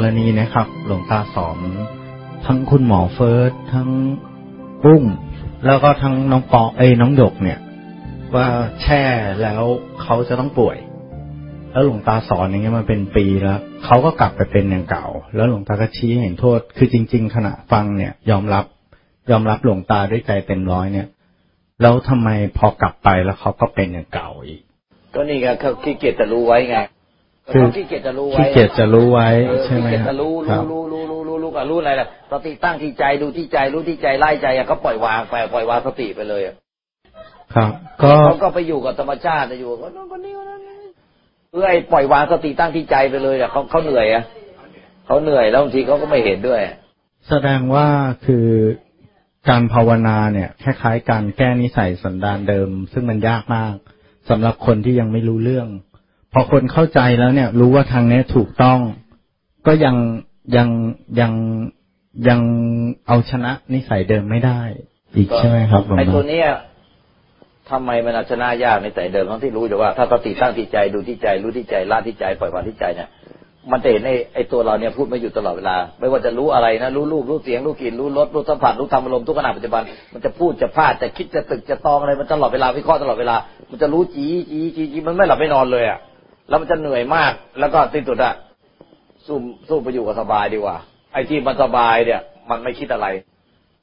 กรณีนะครับ หลวงตาสอนทั้งคุณหมอเฟิร์สทั้งปุ้งแล้วก็ทั้งน้องปอเอ้น้องหยกเนี่ย ว่าแช่แล้วเขาจะต้องป่วย แล้วหลวงตาสอนอย่างเงี้ยมาเป็นปีแล้วเขาก็กลับไปเป็นอย่างเก่า แล้วหลวงตาก็ชี้เห็นโทษ คือจริง ๆ ขณะฟังเนี่ย ยอมรับ ยอมรับหลวงตาด้วยใจเต็มร้อยเนี่ย แล้วทำไมพอกลับไปแล้วเขาก็เป็นอย่างเก่าอีก ก็นี่ไงเขาขี้เกียจจะรู้ไว้ไง คือเขาขี้เกียจจะรู้ไว้ขี้เกียจจะรู้ไว้เออใช่ไหมขี้เกียจครัจะบรู้ครัรู้บรู้รู้รู้รู้รู้กับรู้อะไรล่ะสติตั้งที่ใจดูที่ใจรู้ที่ใจไล่ใจอะก็ปล่อยวางไปปล่อยวางสติไปเลยอะครับ ก็เขาก็ไปอยู่กับธรรมชาติจะอยู่กับคนนู้นคนนี้คนนั้นเพื่อไอ้ปล่อยวางสติตั้งที่ใจไปเลยอะเขาเขาเหนื่อยอะเขาเหนื่อยแล้วบางทีเขาก็ไม่เห็นด้วย แสดงว่าคือการภาวนาเนี่ยคล้ายๆการแก้นิสัยสันดานเดิม ซึ่งมันยากมากสำหรับคนที่ยังไม่รู้เรื่อง พอคนเข้าใจแล้วเนี่ย รู้ว่าทางนี้ถูกต้อง ก็ยังยังยังยังเอาชนะนิสัยเดิมไม่ได้ อีกใช่ไหมครับไอ้ตัวเนี้ยทำไมมันเอาชนะยากในแต่เดิมทั้งที่รู้อยู่ว่าถ้าสติตั้งที่ใจดูที่ใจรู้ที่ใจละที่ใจปล่อยวางที่ใจเนี่ยมันจะเห็นไอ้ไอ้ตัวเราเนี่ยพูดไม่อยู่ตลอดเวลา ไม่ว่าจะรู้อะไรนะรู้รูปรู้เสียงรู้กลิ่นรู้รสรู้สัมผัสรู้ธรรมอารมณ์ทุกขณะปัจจุบันมันจะพูดจะพากย์จะคิดจะตรึกจะตรองอะไรมันตลอดเวลาวิเคราะห์ตลอดเวลา มันจะรู้จีจีจีจีมันไม่หลับไม่นอนเลยอะ แล้วมันจะเหนื่อยมาก แล้วก็ติดตุดอะสู้สู้ไปอยู่กับสบายดีกว่า ไอ้ที่มันสบายเนี่ย มันไม่คิดอะไร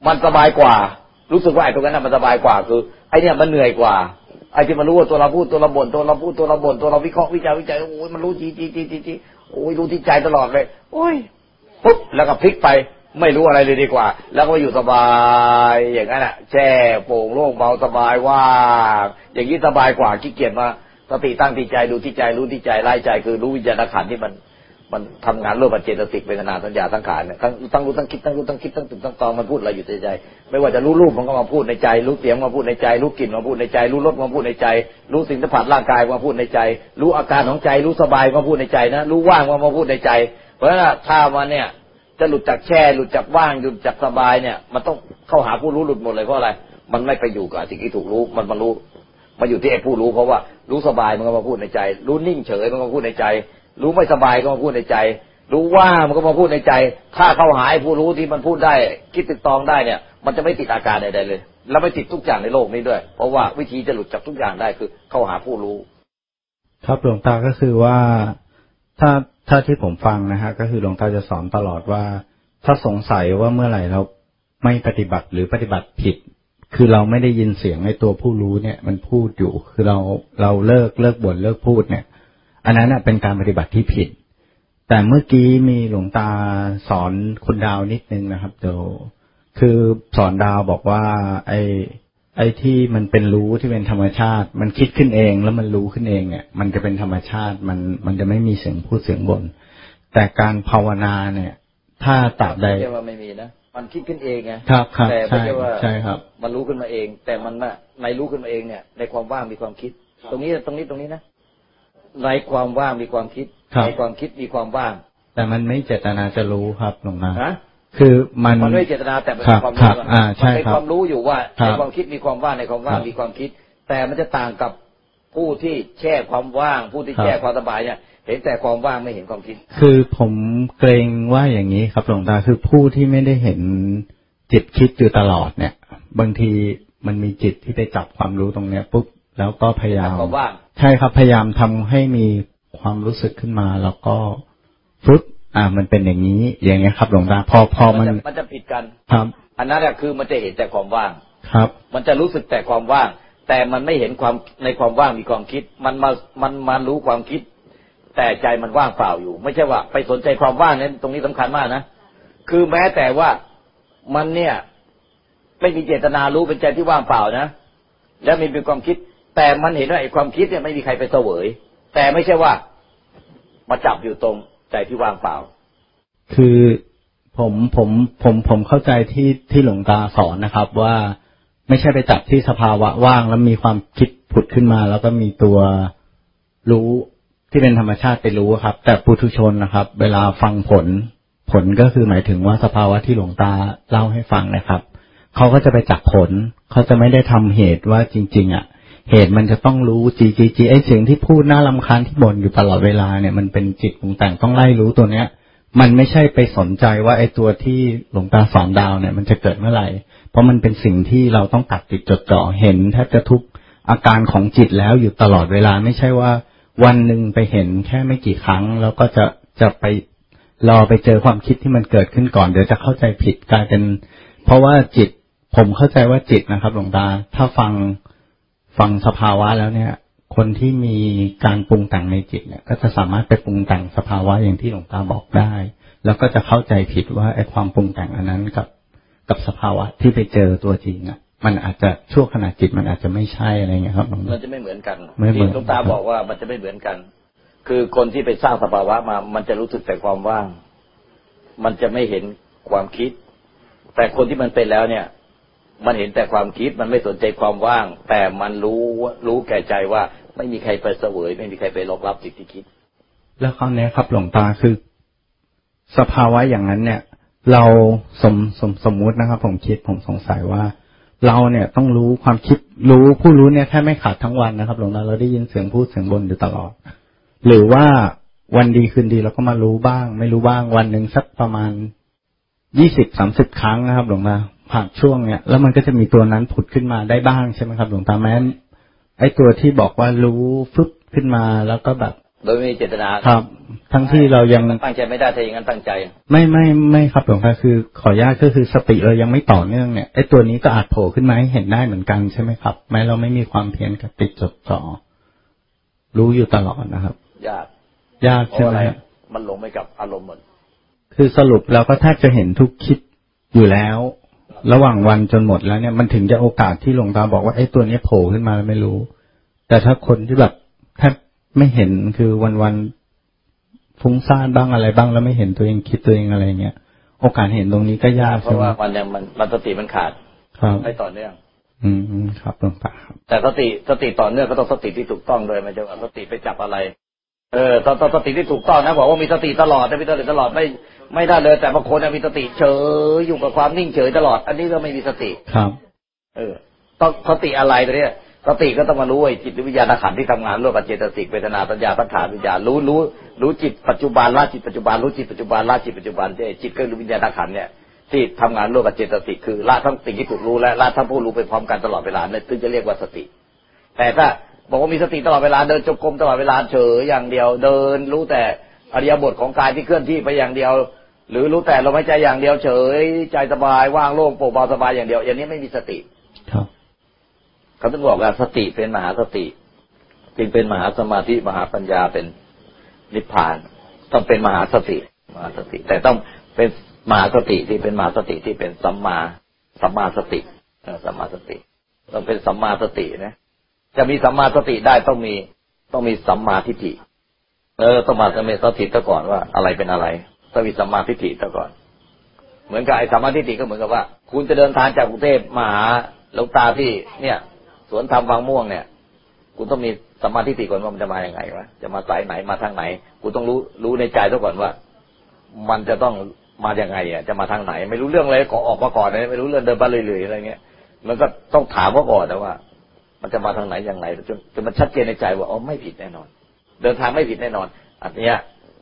มันสบายกว่า รู้สึกว่าไอ้ตรงนั้นนะมันสบายกว่า คือไอ้เนี่ยมันเหนื่อยกว่า ไอ้ที่มันรู้ว่าตัวเราพูดตัวเราบ่นตัวเราพูดตัวเราบ่นตัวเราวิเคราะห์วิจัยวิจัยโอ้ยมันรู้จีจีจีจีจีโอ้ยรู้ที่ใจตลอดเลย โอ้ยปุ๊บแล้วก็พลิกไปไม่รู้อะไรเลยดีกว่า แล้วก็อยู่สบายอย่างนั้นอะแช่โป่งโล่งเบาสบายว่างอย่างนี้สบายกว่าขี้เกียจมา สติตั้งที่ใจดูที่ใจรู้ที่ใจไล่ใจคือรู้วิญญาณขันที่มันมันทำงานร่วมกับเจตสิกเป็นขนาดสัญญาสังขารเนี่ยทั้งทั้งรู้ทั้งคิดทั้งรู้ทั้งคิดทั้งตึกทั้งตองมันพูดอะไรอยู่ในใจ ไม่ว่าจะรู้รูปมันก็มาพูดในใจ รู้เสียงมาพูดในใจ รู้กลิ่นมาพูดในใจ รู้รสมาพูดในใจ รู้สิ่งสัมผัสร่างกายมาพูดในใจ รู้อาการของใจ รู้สบายมาพูดในใจนะ รู้ว่างมามาพูดในใจ เพราะฉะนั้นถ้ามันเนี่ยจะหลุดจากแช่หลุดจากว่างหลุดจากสบายเนี่ย มันต้องเข้าหาผู้รู้หลุดหมดเลยเพราะอะไร มันไม่ไปอยู่กับสิ่งที่ถูกรู้มันมารู้ มาอยู่ที่ไอ้ผู้รู้เพราะว่ารู้สบายมันก็มาพูดในใจ รู้นิ่งเฉยมันก็มาพูดในใจ รู้ไม่สบายก็มาพูดในใจ รู้ว่ามันก็มาพูดในใจ ถ้าเข้าหาไอ้ผู้รู้ที่มันพูดได้ คิดติดตองได้เนี่ย มันจะไม่ติดอาการใดๆเลย แล้วไม่ติดทุกอย่างในโลกนี้ด้วย เพราะว่าวิธีจะหลุดจากทุกอย่างได้คือเข้าหาผู้รู้ ครับหลวงตาก็คือว่าถ้าถ้าที่ผมฟังนะฮะก็คือหลวงตาจะสอนตลอดว่า ถ้าสงสัยว่าเมื่อไหร่เราไม่ปฏิบัติหรือปฏิบัติผิด คือเราไม่ได้ยินเสียงในตัวผู้รู้เนี่ย มันพูดอยู่ คือเราเราเลิกเลิกบ่นเลิกพูดเนี่ย อันนั้นเป็นการปฏิบัติที่ผิด แต่เมื่อกี้มีหลวงตาสอนคุณดาวนิดนึงนะครับเดี๋ยวคือสอนดาวบอกว่า ไอ้ไอ้ที่มันเป็นรู้ที่เป็นธรรมชาติ มันคิดขึ้นเองแล้วมันรู้ขึ้นเองเนี่ย มันจะเป็นธรรมชาติมันมันจะไม่มีเสียงพูดเสียงบน่นแต่การภาวนาเนี่ย ถ้าตราบใดว่าไม่มีนะ มันคิดขึ้นเองไงครับครับแต่ไม่ใช่ใช่ว่าใช่ครับ มันรู้ขึ้นมาเอง แต่มันน่ะในรู้ขึ้นมาเองเนี่ย ในความว่างมีความคิด ตรงนี้ตรงนี้ตรงนี้นะในความว่างมีความคิดครับในความคิดมีความว่าง แต่มันไม่เจตนาจะรู้ครับหลวงตานะคือมันมันไม่เจตนาแต่เป็นครับความครัรู้บอะอ่าใช่มันเป็นครับความรู้อยู่ว่าครัในบความคิดมีความว่างในความว่างครับมีความคิด แต่มันจะต่างกับผู้ที่แช่ความว่าง ผู้ที่ครับแช่ความสบายเนี่ย เห็นแต่ความว่างไม่เห็นความคิด คือผมเกรงว่าอย่างนี้ครับหลวงตาคือผู้ที่ไม่ได้เห็นจิตคิดอยู่ตลอดเนี่ย บางทีมันมีจิตที่ไปจับความรู้ตรงเนี้ยปุ๊บแล้วก็พยายามความว่างใช่ครับพยายามทำให้มีความรู้สึกขึ้นมา แล้วก็ฟึบอ่า มันเป็นอย่างนี้ อย่างเงี้ยครับหลวงตาพอพอมันจะมันจะผิดกันครับ อันนั้นอะคือมันจะเห็นแต่ความว่างครับ มันจะรู้สึกแต่ความว่าง แต่มันไม่เห็นความในความว่างมีความคิด มันมามันมารู้ความคิด แต่ใจมันว่างเปล่าอยู่ ไม่ใช่ว่า ไปสนใจความว่างนั้นตรงนี้สำคัญมากนะคือแม้แต่ว่ามันเนี่ย ไม่มีเจตนารู้เป็นใจที่ว่างเปล่านะแล้วมีเป็นความคิด แต่มันเห็นว่าไอ้ความคิดเนี่ยไม่มีใครไปเสวย แต่ไม่ใช่ว่า มาจับอยู่ตรงใจที่ว่างเปล่า คือผมผมผมผมเข้าใจที่ที่หลวงตาสอนนะครับ ว่าไม่ใช่ไปจับที่สภาวะว่างแล้วมีความคิดผุดขึ้นมา แล้วก็มีตัวรู้ ที่เป็นธรรมชาติไปรู้ครับ แต่ปุถุชนนะครับ เวลาฟังผล ผลก็คือหมายถึงว่าสภาวะที่หลวงตาเล่าให้ฟังนะครับเขาก็จะไปจับผลเขาจะไม่ได้ทำเหตุว่าจริง ๆ อะ เหตุมันจะต้องรู้จีจีจีไอ้เสียงที่พูดน่าลำคาญที่บ่นอยู่ตลอดเวลาเนี่ยมันเป็นจิตปรุงแต่งต้องไล่รู้ตัวเนี้ย มันไม่ใช่ไปสนใจว่าไอ้ตัวที่หลวงตาสอนดาวเนี่ย มันจะเกิดเมื่อไหร่ เพราะมันเป็นสิ่งที่เราต้องตัดติดจดจ่อเห็นแทบจะทุกอาการของจิตแล้วอยู่ตลอดเวลาไม่ใช่ว่า วันหนึ่งไปเห็นแค่ไม่กี่ครั้ง แล้วก็จะจะไปรอไปเจอความคิดที่มันเกิดขึ้นก่อน เดี๋ยวจะเข้าใจผิดกลายเป็น เพราะว่าจิต ผมเข้าใจว่าจิตนะครับ หลวงตา ถ้าฟังฟังสภาวะแล้วเนี่ย คนที่มีการปรุงแต่งในจิตเนี่ย ก็จะสามารถไปปรุงแต่งสภาวะอย่างที่หลวงตาบอกได้ แล้วก็จะเข้าใจผิดว่าไอ้ความปรุงแต่งอันนั้นกับ กับสภาวะที่ไปเจอตัวจริงอะ มันอาจจะชั่วขณะจิตมันอาจจะไม่ใช่อะไรเงี้ยครับหลวงมันตาจะไม่เหมือนกันไม่เหมือนที่หลวงตาบอกว่ามันจะไม่เหมือนกัน คือคนที่ไปสร้างสภาวะมา มันจะรู้สึกแต่ความว่าง มันจะไม่เห็นความคิด แต่คนที่มันเป็นแล้วเนี่ย มันเห็นแต่ความคิดมันไม่สนใจความว่าง แต่มันรู้ว่ารู้แก่ใจว่าไม่มีใครไปเสวย ไม่มีใครไปรองรับสิ่งที่คิด แล้วคราวนี้ครับหลวงตาคือ สภาวะอย่างนั้นเนี่ย เราสมสมสมมุตินะครับ ผมคิดผมสงสัยว่า เราเนี่ยต้องรู้ความคิดรู้ผู้รู้เนี่ยแค่ไม่ขาดทั้งวันนะครับ หลวงตาเราได้ยินเสียงพูดเสียงบนอยู่ตลอด หรือว่าวันดีคืนดีเราก็มารู้บ้าง ไม่รู้บ้างวันหนึ่งสักประมาณยี่สิบสามสิบครั้งนะครับ หลวงตาผ่านช่วงเนี่ยแล้วมันก็จะมีตัวนั้นผุดขึ้นมาได้บ้างใช่ไหมครับ หลวงตาแม้ไอ้ตัวที่บอกว่ารู้ฟึบขึ้นมาแล้วก็แบบ โดยไม่มีเจตนาครับ ทั้งที่เรายังตั้งใจไม่ได้ถ้าอย่างนั้นตั้งใจ ไม่ไม่ไม่ครับหลวงตาคือ ขออนุญาตก็คือสติเรายังไม่ต่อเนื่องเนี่ยไอ้ตัวนี้ก็อาจโผล่ขึ้นมาให้เห็นได้เหมือนกันใช่ไหมครับ แม้เราไม่มีความเพียรกับติดจดจ่อรู้อยู่ตลอดนะครับยากยากเพใช่ราะไหอะมไรฮะมันหลงไปกับอารมณ์หมดคือสรุปเราก็แทบจะเห็นทุกคิดอยู่แล้ว ระหว่างวันจนหมดแล้วเนี่ยมันถึงจะโอกาสที่หลวงตาบอกว่าไอ้ตัวนี้โผล่ขึ้นมาแล้วไม่รู้ แต่ถ้าคนที่แบบแทบ ไม่เห็นคือวันวันๆฟุ้งซ่านบ้างอะไรบ้าง แล้วไม่เห็นตัวเองคิดตัวเองอะไรเงี้ยโอกาสเห็นตรงนี้ก็ยากเพใช่ราะไหมว่ามันเนี่ยมันมันสติมันขาดครับไม่ต่อเนื่องอืมอืมครับหลวงตาครับแต่สติสติต่อเนื่องก็ต้องสติที่ถูกต้องด้วยไม่ใช่ว่าสติไปจับอะไร เออตอนตอนสติที่ถูกต้องนะบอกว่ามีสติตลอดนะมีสติตลอดไม่ไม่ได้เลย แต่บางคนน่ะมีสติเฉยอยู่กับความนิ่งเฉยตลอด อันนี้ก็ไม่มีสติครับ เออ ต้องสติอะไรตัวเนี้ย สติก็ต้องมารู้ไอ้จิตวิญญาณขันธ์ที่ทำงานร่วมกับเจตสิกเวทนาสัญญาสังขารวิญญาณรู้รู้รู้จิตปัจจุบันละจิตปัจจุบันรู้จิตปัจจุบันละจิตปัจจุบันไอ้จิตก็รู้วิญญาณขันธ์เนี่ยที่ทำงานร่วมกับเจตสิกคือละทั้งสิ่งที่ถูกรู้และละทั้งผู้รู้ไปพร้อมกันตลอดเวลาเนี่ยถึงจะเรียกว่าสติ แต่ถ้าบอกว่ามีสติตลอดเวลาเดินจงกรมตลอดเวลาเฉยอย่างเดียวเดิน รู้แต่อริยบทของกายที่เคลื่อนที่ไปอย่างเดียว หรือรู้แต่ลมหายใจอย่างเดียวเฉยใจสบายว่างโล่งโปร่งเบาสบายอย่างเดียว อย่างนี้ไม่มีสติครับ เขาต้องบอกว่าสติเป็นมหาสติ จึงเป็นมหาสมาธิมหาปัญญาเป็นนิพพาน ต้องเป็นมหาสติมหาสติ แต่ต้องเป็นมหาสติที่เป็นมหาสติที่เป็นสัมมาสัมมาสติสัมมาสติต้องเป็นสัมมาสตินะจะมีสัมมาสติได้ต้องมีต้องมีสัมมาทิฏฐิเออต้องมาต้องมีสติซะก่อนว่าอะไรเป็นอะไรต้องมีสัมมาทิฏฐิซะก่อน เหมือนกับไอ้สัมมาทิฏฐิก็เหมือนกับว่า คุณจะเดินทางจากกรุงเทพมาหาหลวงตาที่เนี่ย สวนธรรมบางม่วงเนี่ยคุณต้องมีสัมมาทิฏฐิก่อนว่ามันจะมาอย่างไงวะจะมาสายไหนมาทางไหนคุณต้องรู้รู้ในใจซะก่อนว่า มันจะต้องมาอย่างไงอะจะมาทางไหน ไม่รู้เรื่องเลยขอออกมาก่อนเลยไม่รู้เรื่องเดินไปเรื่อยๆอะไรเงี้ย มันก็ต้องถามเขาก่อนนะว่า มันจะมาทางไหนอย่างไรจนจนมันชัดเจนในใจว่าอ๋อไม่ผิดแน่นอน เดินทางไม่ผิดแน่นอนอันเนี้ย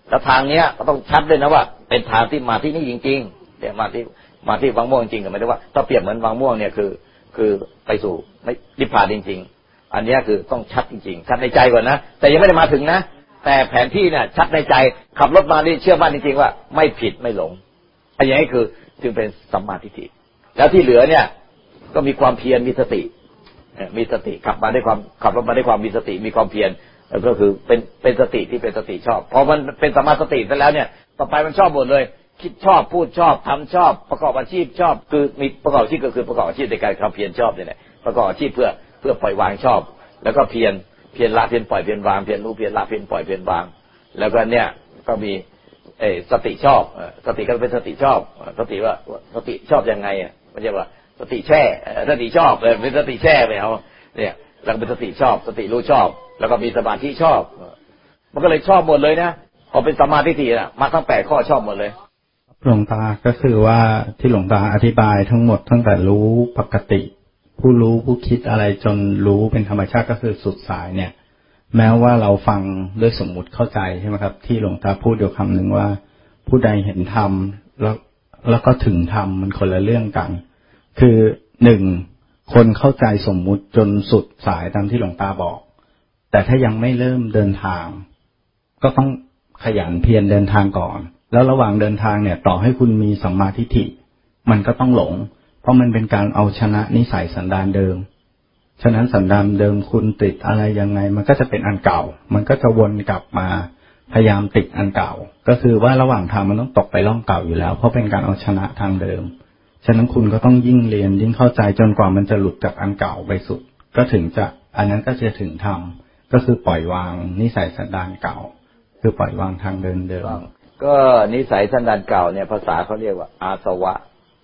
แล้วทางเนี้ยก็ต้องชัดด้วยนะว่า เป็นทางที่มาที่นี่จริงๆแต่มาที่มาที่วังม่วงจริงๆก็หมายถึงว่าถ้าเปรียบเหมือนวังม่วงเนี่ยคือ คือไปสู่ไม่นิพพานจริง ๆ อันนี้คือต้องชัดจริงๆชัดในใจก่อนนะแต่ยังไม่ได้มาถึงนะ แต่แผนที่เนี่ยชัดในใจขับรถมานี่เชื่อมั่นจริงๆว่า ไม่ผิดไม่หลงอันนี้คือจึงเป็นสัมมาทิฏฐิแล้วที่เหลือเนี่ย ก็มีความเพียรมีสติมีสติขับมาด้วยความขับรถมาด้วยความมีสติมีความเพียรก็คือเป็นเป็นสติที่เป็นสติชอบพอมันเป็นสมมาสติเสร็จแล้วเนี่ย ต่อไปมันชอบหมดเลย คิดชอบพูดชอบทำชอบ ประกอบอาชีพชอบ คือมีประกอบอาชีพก็คือประกอบอาชีพในการความเพียรชอบเนี่ยแหละประกอบอาชีพเพื่อเพื่อปล่อยวางชอบ แล้วก็เพียรเพียรละเพียรปล่อยเพียรวางเพียรรู้เพียรละเพียรปล่อยเพียรวาง แล้วก็เนี่ยก็มีเออสติชอบสติก็เป็นสติชอบ สติว่าสติชอบยังไงอะไม่ใช่ว่าสติแช่สติชอบเป็นสติแช่ไปเอาเนี่ยแล้วก็เป็นสติชอบ สติรู้ชอบ แล้วก็มีสมาธิชอบ มันก็เลยชอบหมดเลยนะพอเป็นสมาธิทีนะมาทั้งแปดข้อชอบหมดเลย หลวงตาก็คือว่าที่หลวงตาอธิบายทั้งหมดตั้งแต่รู้ปกติ ผู้รู้ผู้คิดอะไรจนรู้เป็นธรรมชาติก็คือสุดสายเนี่ย แม้ว่าเราฟังด้วยสมมุติเข้าใจใช่ไหมครับ ที่หลวงตาพูดอยู่คำหนึ่งว่า ผู้ใดเห็นธรรมแล้วแล้วก็ถึงธรรมมันคนละเรื่องกัน คือหนึ่งคนเข้าใจสมมุติจนสุดสายตามที่หลวงตาบอก แต่ถ้ายังไม่เริ่มเดินทาง ก็ต้องขยันเพียรเดินทางก่อน แล้วระหว่างเดินทางเนี่ย ต่อให้คุณมีสัมมาทิฏฐิ มันก็ต้องหลง เพราะมันเป็นการเอาชนะนิสัยสันดานเดิม ฉะนั้นสันดานเดิมคุณติดอะไรยังไง มันก็จะเป็นอันเก่า มันก็จะวนกลับมาพยายามติดอันเก่า ก็คือว่าระหว่างทางมันต้องตกไปร่องเก่าอยู่แล้ว เพราะเป็นการเอาชนะทางเดิม ฉะนั้นคุณก็ต้องยิ่งเรียนยิ่งเข้าใจจนกว่ามันจะหลุดจากอันเก่าไปสุด ก็ถึงจะอันนั้นก็จะถึงธรรมก็คือปล่อยวางนิสัยสันดานเก่า คือปล่อยวางทางเดินเดิม ก็นิสัยสันดานเก่าเนี่ยภาษาเขาเรียกว่า อาสวะ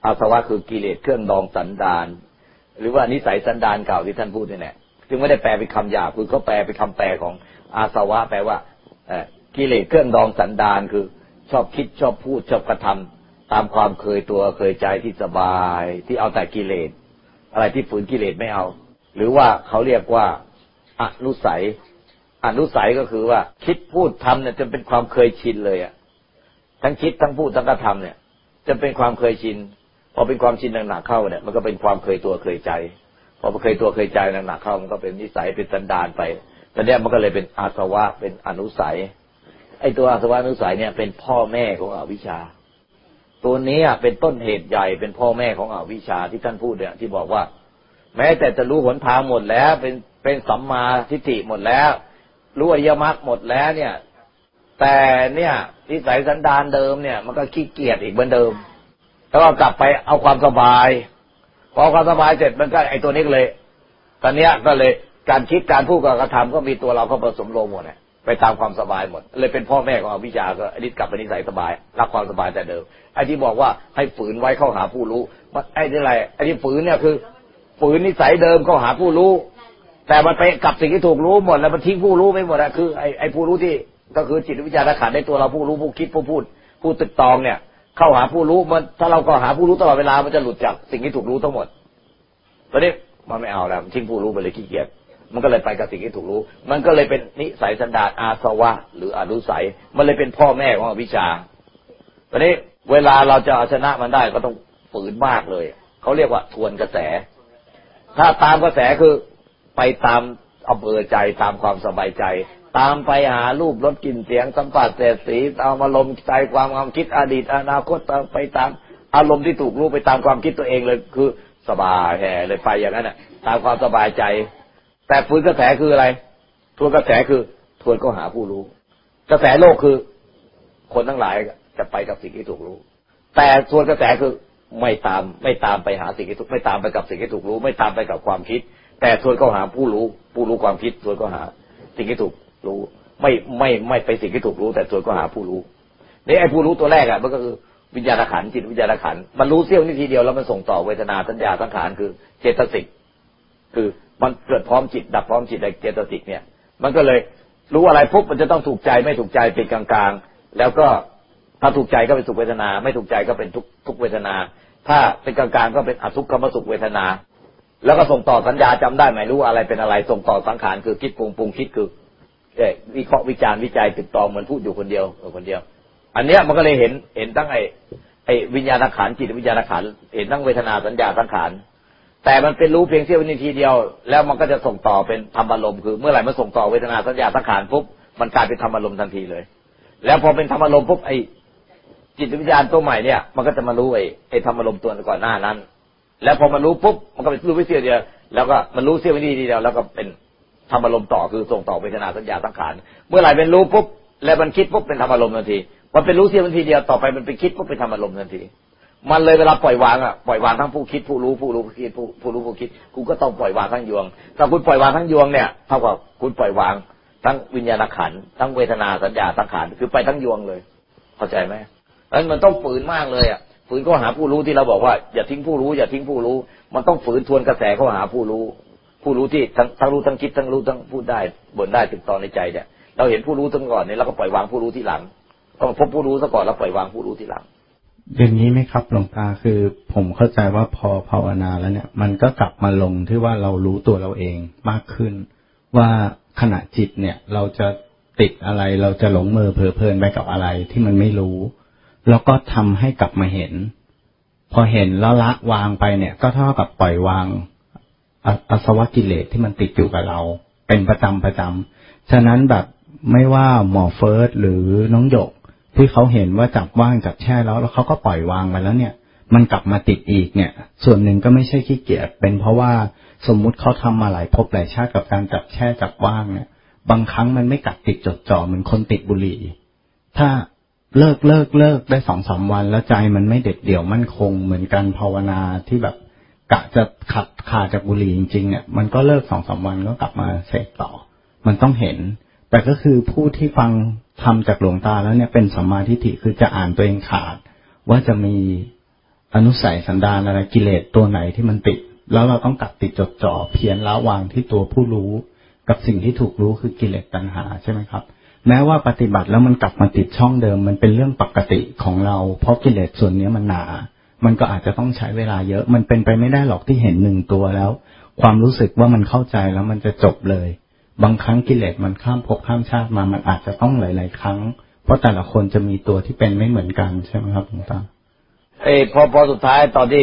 อาสวะคือกิเลสเครื่องดองสันดาน หรือว่านิสัยสันดานเก่าที่ท่านพูดนี่แหละจึงไม่ได้แปลเป็นคำหยาบคือเขาแปลเป็นคำแปลของอาสวะ แปลว่ากิเลสเครื่องดองสันดานคือ ชอบคิดชอบพูดชอบกระทำตามความเคยตัวเคยใจที่สบาย ที่เอาแต่กิเลส อะไรที่ฝืนกิเลสไม่เอา หรือว่าเขาเรียกว่าอนุสัยอนุสัยก็คือว่าคิดพูดทำเนี่ยจนเป็นความเคยชินเลยอะ ทั้งคิดทั้งพูดทั้งกระทำเนี่ย จะเป็นความเคยชินพอเป็นความชินหนักๆเข้าเนี่ย มันก็เป็นความเคยตัวเคยใจพอเคยตัวเคยใจหนักๆเข้ามันก็เป็นนิสัยเป็นสันดานไปตอนนี้มันก็เลยเป็นอาสวะเป็นอนุสัย ไอ้ตัวอาสวะอนุสัยเนี่ยเป็นพ่อแม่ของอวิชชา ตัวนี้เป็นต้นเหตุใหญ่เป็นพ่อแม่ของอวิชชาที่ท่านพูดเนี่ย ที่บอกว่า แม้แต่จะรู้หนทางหมดแล้ว เป็นเป็นสัมมาทิฏฐิหมดแล้ว รู้อริยมรรคหมดแล้วเนี่ย แต่เนี่ยนิสัยสันดานเดิมเนี่ย มันก็ขี้เกียจอีกเหมือนเดิม แล้วก็กลับไปเอาความสบาย พอความสบายเสร็จมันก็ไอตัวนี้เลย ตอนเนี้ยก็เลยการคิดการพูดการกระทำก็มีตัวเราเข้าผสมโลหมดเนี่ยไปตามความสบายหมด เลยเป็นพ่อแม่ของอวิชชาก็อนนี้กลับไปนิสัยสบาย รักความสบายแต่เดิมไอ้ที่บอกว่าให้ฝืนไว้เข้าหาผู้รู้ไอ้นี่อะไรไอ้ที่ฝืนเนี่ยคือ ฝืนนิสัยเดิมเข้าหาผู้รู้ แต่มันไปกับสิ่งที่ถูกรู้หมดแล้วมันทิ้งผู้รู้ไปหมดอะคือไอ้ไอ้ผู้รู้ที่ ก็คือจิตวิจารณ์ขันในตัวเราผู้รู้ผู้คิดผู้พูด ผู้ตึกตองเนี่ย เข้าหาผู้รู้มันถ้าเราก็หาผู้รู้ตลอดเวลามันจะหลุดจากสิ่งที่ถูกรู้ทั้งหมดตอนนี้มันไม่เอาแล้วทิ้งผู้รู้ไปเลยขี้เกียจมันก็เลยไปกับสิ่งที่ถูกรู้ มันก็เลยเป็นนิสัยสันดานอาสวะ หรืออนุสัย มันเลยเป็นพ่อแม่ของวิชาตอนนี้เวลาเราจะเอาชนะมันได้ก็ต้องฝืนมากเลย เขาเรียกว่าทวนกระแส ถ้าตามกระแสคือไปตามอำเภอใจตามความสบายใจ ตามไปหารูปรสกลิ่นเสียงสัมผัสเสสีตามอารมณ์ใจความความคิดอดีต อนาคตไปตามอารมณ์ที่ถูกรู้ไปตามความคิดตัวเองเลยคือสบายแห่เลยไปอย่างนั้นน่ะ ตามความสบายใจ แต่ฝืนกระแสคืออะไร ทวนกระแสคือ ทวนก็หาผู้รู้ กระแสโลกคือ คนทั้งหลายจะไปกับสิ่งที่ถูกรู้ แต่ทวนกระแสคือไม่ตาม ไม่ตามไปหาสิ่งที่ถูกไม่ตามไปกับสิ่งที่ถูกรู้ ไม่ตามไปกับความคิด แต่ทวนก็หาผู้รู้ ผู้รู้ความคิดทวนก็หา สิ่งที่ถูก รู้ ไม่ไม่ไม่ไปสิ่งที่ถูกรู้ แต่ทวก็หาผู้รู้นี่ไอ้ผู้รู้ตัวแรกอะมันก็คือวิญญาณขันจิตวิญญาณขันมันรู้เสี้ยวนิดทีเดียวแล้วมันส่งต่อเวทนาสัญญาสังขารคือเจตสิกคือมันเกิดพร้อมจิต ดับพร้อมจิตในเจตสิกเนี่ย มันก็เลยรู้อะไรปุ๊บมันจะต้องถูกใจไม่ถูกใจเป็นกลางๆ แล้วก็ถ้าถูกใจก็เป็นสุขเวทนา ไม่ถูกใจก็เป็นทุกทุกเวทนา ถ้าเป็นกลางๆก็เป็นอทุกขมสุขเวทนา แล้วก็ส่งต่อสัญญาจำได้ไหมรู้อะไรเป็นอะไร ส่งต่อสังขารคือคิดปรุงปรุงคิดคือ วิเคราะห์วิจารณ์วิจัยติดต่อเหมือนพูดอยู่คนเดียวคนเดียว อันเนี้ยมันก็เลยเห็นเห็นทั้งไอ้ไอ้วิญญาณขันจิตวิญญาณขันเห็นทั้งเวทนาสัญญาสังขารแต่มันเป็นรู้เพียงเสี้ยววินาทีเดียว แล้วมันก็จะส่งต่อเป็นธรรมอารมณ์คือ เมื่อไหร่มันส่งต่อเวทนาสัญญาสังขารปุ๊บมันกลายเป็นธรรมอารมณ์ทันทีเลย แล้วพอเป็นธรรมอารมณ์ปุ๊บไอ้จิตวิญญาณตัวใหม่เนี่ยมันก็จะมารู้ไอ้ไอ้ธรรมอารมณ์ตัวก่อนหน้านั้น แล้วพอมันรู้ปุ๊บมันก็เป็นรู้วิเศษเดียวแล้วก็มันรู้เสี้ยววินาทีเดียวแล้วก็เป็น ธรรมอารมณ์ต่อคือส่งต่อเวทนาสัญญาสังขารเมื่อไหร่เป็นรู้ปุ๊บแล้วมันคิดปุ๊บเป็นธรรมอารมณ์ทันทีมันเป็นรู้เสียววินทีเดียวต่อไปมันเป็นคิดปุ๊บเป็นธรรมอารมณ์ทันที มันเลยเวลาปล่อยวางอะปล่อยวางทั้งผู้คิดผู้รู้ผู้รู้ผู้คิดผู้ผู้รู้ผู้คิดคุณก็ต้องปล่อยวางทั้งยวงถ้าคุณปล่อยวางทั้งยวงเนี่ยเท่ากับคุณปล่อยวางทั้งวิญญาณขันทั้งเวทนาสัญญาสังขารคือไปทั้งยวงเลยเข้าใจไหมนั้นมันต้องฝืนมากเลยอะฝืนก็หาผู้รู้ที่เราบอกว่าอย่าทิ้งผู้รู้อย่าทิ้งผู้รู้ มันต้องฝืนทวนกระแสเข้าหาผู้รู้ ผู้รู้ที่ทั้งทั้งรู้ทั้งคิดทั้งรู้ทั้งพูดได้บ่นได้ตึกตอนในใจเนี่ย เราเห็นผู้รู้ตั้งก่อนเนี่ยเราก็ปล่อยวางผู้รู้ที่หลัง ต้องพบผู้รู้ซะก่อนแล้วปล่อยวางผู้รู้ที่หลังอย่างนี้ไหมครับหลวงตาคือผมเข้าใจว่าพอภาวนาแล้วเนี่ย มันก็กลับมาลงที่ว่าเรารู้ตัวเราเองมากขึ้น ว่าขณะจิตเนี่ย เราจะติดอะไรเราจะหลงมือเพลิเพลินไปกับอะไรที่มันไม่รู้ แล้วก็ทำให้กลับมาเห็น พอเห็นแล้วละวางไปเนี่ย ก็เท่ากับปล่อยวาง อาสวกิเลสที่มันติดอยู่กับเรา เป็นประจำประจำฉะนั้นแบบไม่ว่าหมอเฟิร์สหรือน้องหยก ที่เขาเห็นว่าจับว่างจับแช่แล้ว แล้วเขาก็ปล่อยวางไปแล้วเนี่ย มันกลับมาติดอีกเนี่ย ส่วนหนึ่งก็ไม่ใช่ขี้เกียจเป็นเพราะว่าสมมุติเขาทำมาหลายภพหลายชาติกับการจับแช่จับว่างเนี่ย บางครั้งมันไม่กัดติดจดจ่อเหมือนคนติดบุหรี่ ถ้าเลิกเลิกเลิกได้สองสามวันแล้วใจมันไม่เด็ดเดี่ยวมั่นคง เหมือนการภาวนาที่แบบ กะจะขัดขาดจากบุหรี่จริงๆเนี่ยมันก็เลิกสองสามวันก็กลับมาเสกต่อ มันต้องเห็น แต่ก็คือผู้ที่ฟังทำจากหลวงตาแล้วเนี่ยเป็นสัมมาทิฏฐิคือจะอ่านตัวเองขาด ว่าจะมีอนุสัยสันดานอะไรกิเลสตัวไหนที่มันติด แล้วเราต้องกัดติดจดจ่อเพียรละวางที่ตัวผู้รู้ กับสิ่งที่ถูกรู้คือกิเลสตัณหาใช่ไหมครับ แม้ว่าปฏิบัติแล้วมันกลับมาติดช่องเดิม มันเป็นเรื่องปกติของเรา เพราะกิเลสส่วนนี้มันหนา มันก็อาจจะต้องใช้เวลาเยอะ มันเป็นไปไม่ได้หรอกที่เห็นหนึ่งตัวแล้ว ความรู้สึกว่ามันเข้าใจแล้วมันจะจบเลย บางครั้งกิเลสมันข้ามภพข้ามชาติมา มันอาจจะต้องหลาย ๆ ครั้ง เพราะแต่ละคนจะมีตัวที่เป็นไม่เหมือนกันใช่ไหมครับหลวงตาเอพอพอสุดท้ายตอนที่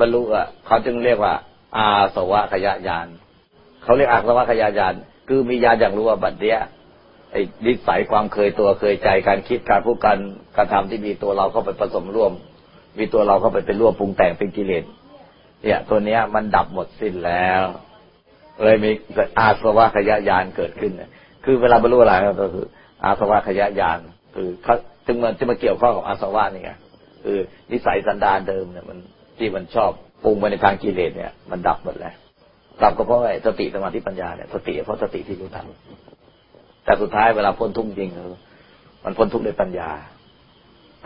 บรรลุอะเขาจึงเรียกว่า อาสวะขยะยานเขาเรียกอาสวะขยะยานคือมีญาอย่างรู้ว่าบัดเดียไอ้ดิสัยความเคยตัวเคยใจการคิดการพูดการการทำที่มีตัวเราเข้าไปผสมร่วม มีตัวเราเข้าไปเป็นร่วมปรุงแต่งเป็นกิเลสเนี่ย ตัวเนี้ย มันดับหมดสิ้นแล้ว เลยมีอาสวะขยะยานเกิดขึ้นคือเวลาบรรลุอะไรก็คือ อาสวะขยะยานคือเขาจึงมันจะมาเกี่ยวข้องกับอาสวะนี่ไงคือนิสัยสันดานเดิมเนี่ยมันที่มันชอบปรุงไปในทางกิเลสเนี่ย มันดับหมดแล้วดับก็เพราะไอ้สติสมาธิปัญญาเนี่ยสติเพราะสติที่รู้ทันแต่สุดท้ายเวลาพ้นทุกข์จริงมันพ้นทุกข์ด้วยปัญญา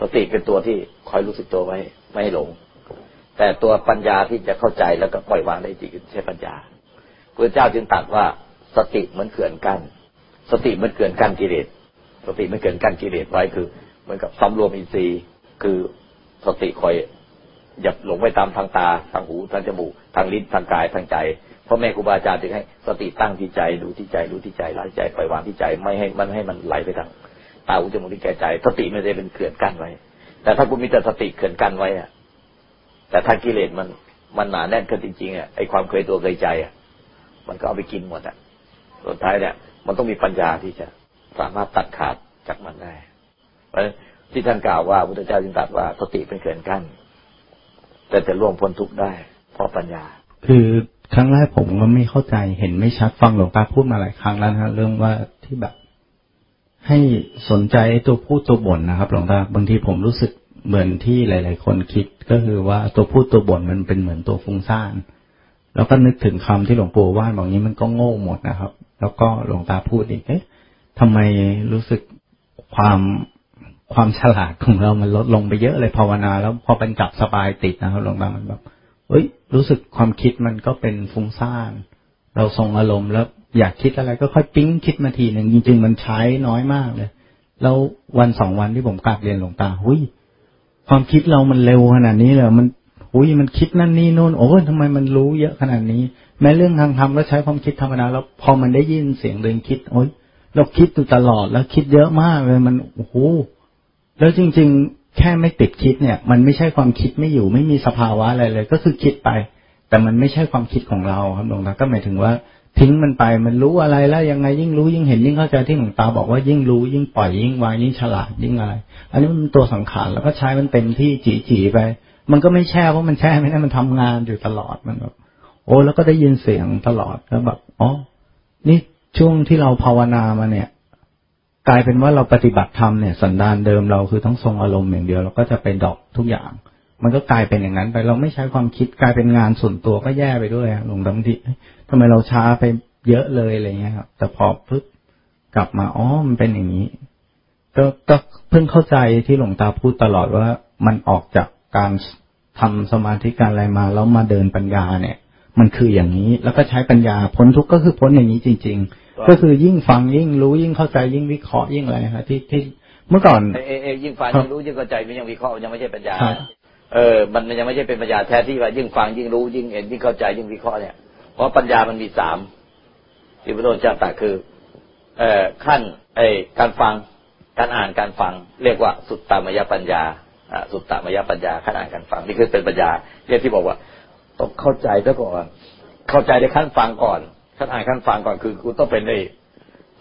สติเป็นตัวที่คอยรู้สึกตัวไว้ไม่ให้หลง แต่ตัวปัญญาที่จะเข้าใจแล้วก็ปล่อยวางได้จริงใช่ปัญญาพระเจ้าจึงตรัสว่าสติเหมือนเขื่อนกั้นสติเหมือนเขื่อนกั้นกิเลสสติเหมันเขื่อนกั้นกิเลสไว้คือเหมือนกับสำรวมอินทรีย์คือสติคอยอย่าหลงไปตามทางตาทางหูทางจมูกทางลิ้นทางกายทางใจเพราะแม่ครูบาอาจารย์จึงให้สติตั้งที่ใจดูที่ใจรู้ที่ใจละที่ใจปล่อยวางที่ใจไม่ให้มันให้มันไหลไปทาง ตาหูจมูกที่แก่ใจ สติไม่ได้เป็นเขื่อนกั้นไว้ แต่ถ้าคุณมีแต่สติเขื่อนกั้นไว้อะแต่ถ้ากิเลสมันมันหนาแน่นขึ้นจริงๆอะไอความเคยตัวเคยใจอะ มันก็เอาไปกินหมดอะสุดท้ายเนี่ย มันต้องมีปัญญาที่จะสามารถตัดขาดจากมันได้ เพราะที่ท่านกล่าวว่าพุทธเจ้าจึงตรัสว่าสติเป็นเกินกั้นแต่จะล่วงพ้นทุกข์ได้ เพราะปัญญา คือครั้งแรกผมก็ไม่เข้าใจเห็นไม่ชัดฟังหลวงตาพูดมาหลายครั้งแล้วนะเรื่องว่าที่แบบ ให้สนใจตัวพูดตัวบ่นนะครับหลวงตาบางทีผมรู้สึกเหมือนที่หลาย ๆ คนคิดก็คือว่าตัวพูดตัวบ่นมันเป็นเหมือนตัวฟุ้งซ่าน แล้วก็นึกถึงคำที่หลวงปู่ว่าบอกนี้มันก็โง่หมดนะครับ แล้วก็หลวงตาพูดอีกเอ๊ะทำไมรู้สึกความความฉลาดของเรามันลดลงไปเยอะเลยภาวนา แล้วพอเป็นจับสบายติดนะครับหลวงตามันแบบเฮ้ย รู้สึกความคิดมันก็เป็นฟุ้งซ่าน เราทรงอารมณ์แล้ว อยากคิดอะไรก็ค่อยปิ้งคิดมาทีหนึ่งจริง ๆ มันใช้น้อยมากเลย แล้ววันสองวันที่ผมกลับเรียนหลวงตาหุยความคิดเรามันเร็วขนาดนี้เลยมันอุ้ยมันคิดนั่นนี่โน่นโอ้ยทำไมมันรู้เยอะขนาดนี้ แม้เรื่องทางธรรมก็ใช้ความคิดธรรมดาแล้วพอมันได้ยินเสียงเดินคิดโอ้ยเราคิดอยู่ตลอดแล้วคิดเยอะมากเลยมันโอ้โหแล้วจริง ๆ แค่ไม่ติดคิดเนี่ย มันไม่ใช่ความคิดไม่อยู่ไม่มีสภาวะอะไรเลย ก็คือคิดไป แต่มันไม่ใช่ความคิดของเราครับหลวงตาก็หมายถึงว่า ทิ้งมันไป มันรู้อะไรแล้วยังไงยิ่งรู้ยิ่งเห็นยิ่งเข้าใจที่หลวงตาบอกว่ายิ่งรู้ยิ่งปล่อยยิ่งวางยิ่งฉลาดยิ่งอะไร อันนี้มันตัวสังขารแล้วก็ใช้มันเต็มที่จีๆไป มันก็ไม่แช่เพราะมันแช่ไม่ได้มันทำงานอยู่ตลอดมันแบบโอ้แล้วก็ได้ยินเสียงตลอดแล้วแบบอ๋อนี่ช่วงที่เราภาวนามาเนี่ย กลายเป็นว่าเราปฏิบัติธรรมเนี่ยสันดานเดิมเราคือต้องทรงอารมณ์อย่างเดียวเราก็จะไปดอกทุกอย่าง มันก็กลายเป็นอย่างนั้นไป เราไม่ใช้ความคิดกลายเป็นงานส่วนตัวก็แย่ไปด้วยหลวงบางทีทำไมเราช้าไปเยอะเลยอะไรเงี้ยครับ แต่พอพึ่งกลับมาอ๋อมันเป็นอย่างนี้ ก็ก็เพิ่งเข้าใจที่หลวงตาพูดตลอดว่ามันออกจากการทำสมาธิการอะไรมาแล้วมาเดินปัญญาเนี่ย มันคืออย่างนี้แล้วก็ใช้ปัญญาพ้นทุกข์ก็คือพ้นอย่างนี้จริง ๆ ก็คือยิ่งฟังยิ่งรู้ยิ่งเข้าใจยิ่งวิเคราะห์ยิ่งอะไรครับที่ที่เมื่อก่อนเอเอยิ่งฟังยิ่งรู้ยิ่งเข้าใจมันยังวิเคราะห์ยังไม่ใช่ปัญญา เออ มันยังไม่ใช่เป็นปัญญาแท้ที่ว่ายิ่งฟังยิ่งรู้ยิ่งเห็นยิ่งเข้าใจยิ่งวิเคราะห์เนี่ยเพราะปัญญามันมีสามที่พระโตเจ้าตรัสคือ เอ่อขั้นไอ้การฟังการอ่านการฟัง เรียกว่าสุตตามยปัญญาสุตตามยปัญญาขั้นอ่านการฟังนี่คือเป็นปัญญาเรียกที่บอกว่าต้องเข้าใจซะก่อน เข้าใจในขั้นฟังก่อนขั้นอ่านขั้นฟังก่อนคือคุณต้องเป็นใน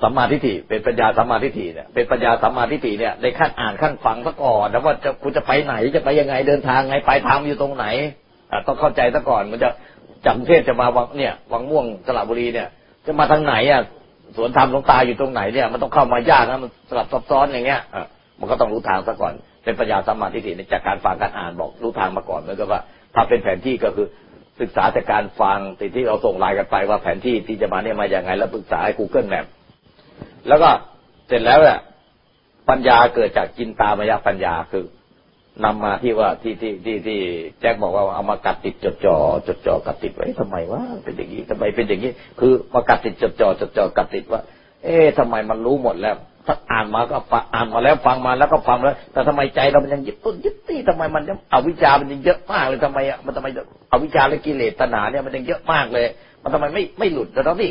สัมมาทิฏฐิเป็นปัญญาสัมมาทิฏฐิเนี่ยเป็นปัญญาสัมมาทิฏฐิเนี่ยในขั้นอ่านขั้นฟังซะก่อนแล้วว่าจะคุณจะไปไหนจะไปยังไงเดินทางไงไปทางอยู่ตรงไหนต้องเข้าใจซะก่อนมันจะจากกรุงเทพจะมาวังเนี่ยวังม่วงสระบุรีเนี่ย จะมาทางไหนอะสวนธรรมหลวงตาอยู่ตรงไหนเนี่ยมันต้องเข้ามายากนะมันสลับซับซ้อนอย่างเงี้ยมันก็ต้องรู้ทางซะก่อน เป็นปัญญาสัมมาทิฏฐิจากการฟังการอ่านบอกรู้ทางมาก่อนเหมือนกับว่า ถ้าเป็นแผนที่ก็คือศึกษาจากการฟังติดที่เราส่งไลน์กันไปว่าแผนที่ที่จะมาเนี่ยมาอย่างไง แล้วปรึกษาให้ Google Map แล้วก็เสร็จแล้วเนี่ยปัญญาเกิดจากจินตามายปัญญาคือนำมาที่ว่าที่ที่ที่ที่แจ็คบอกว่าเอามากัดติดจดจ่อจดจ่อกัดติดไว้ทำไมวะเป็นอย่างนี้ทำไมเป็นอย่างนี้ คือมากัดติดจดจ่อจดจ่อกัดติดว่า เอ๊ะทำไมมันรู้หมดแล้วถ้าอ่านมาก็อ่านมาแล้วฟังมาแล้วก็ฟังแล้ว แต่ทำไมใจเรามันยังยึดต้นยึดตีทำไมมันยังอวิชามันยังเยอะมากเลยทำไมอะมันทำไมอวิชาและกิเลสตัณหาเนี่ยมันยังเยอะมากเลย มันทำไมไม่ไม่หลุดแต่ตอนนี้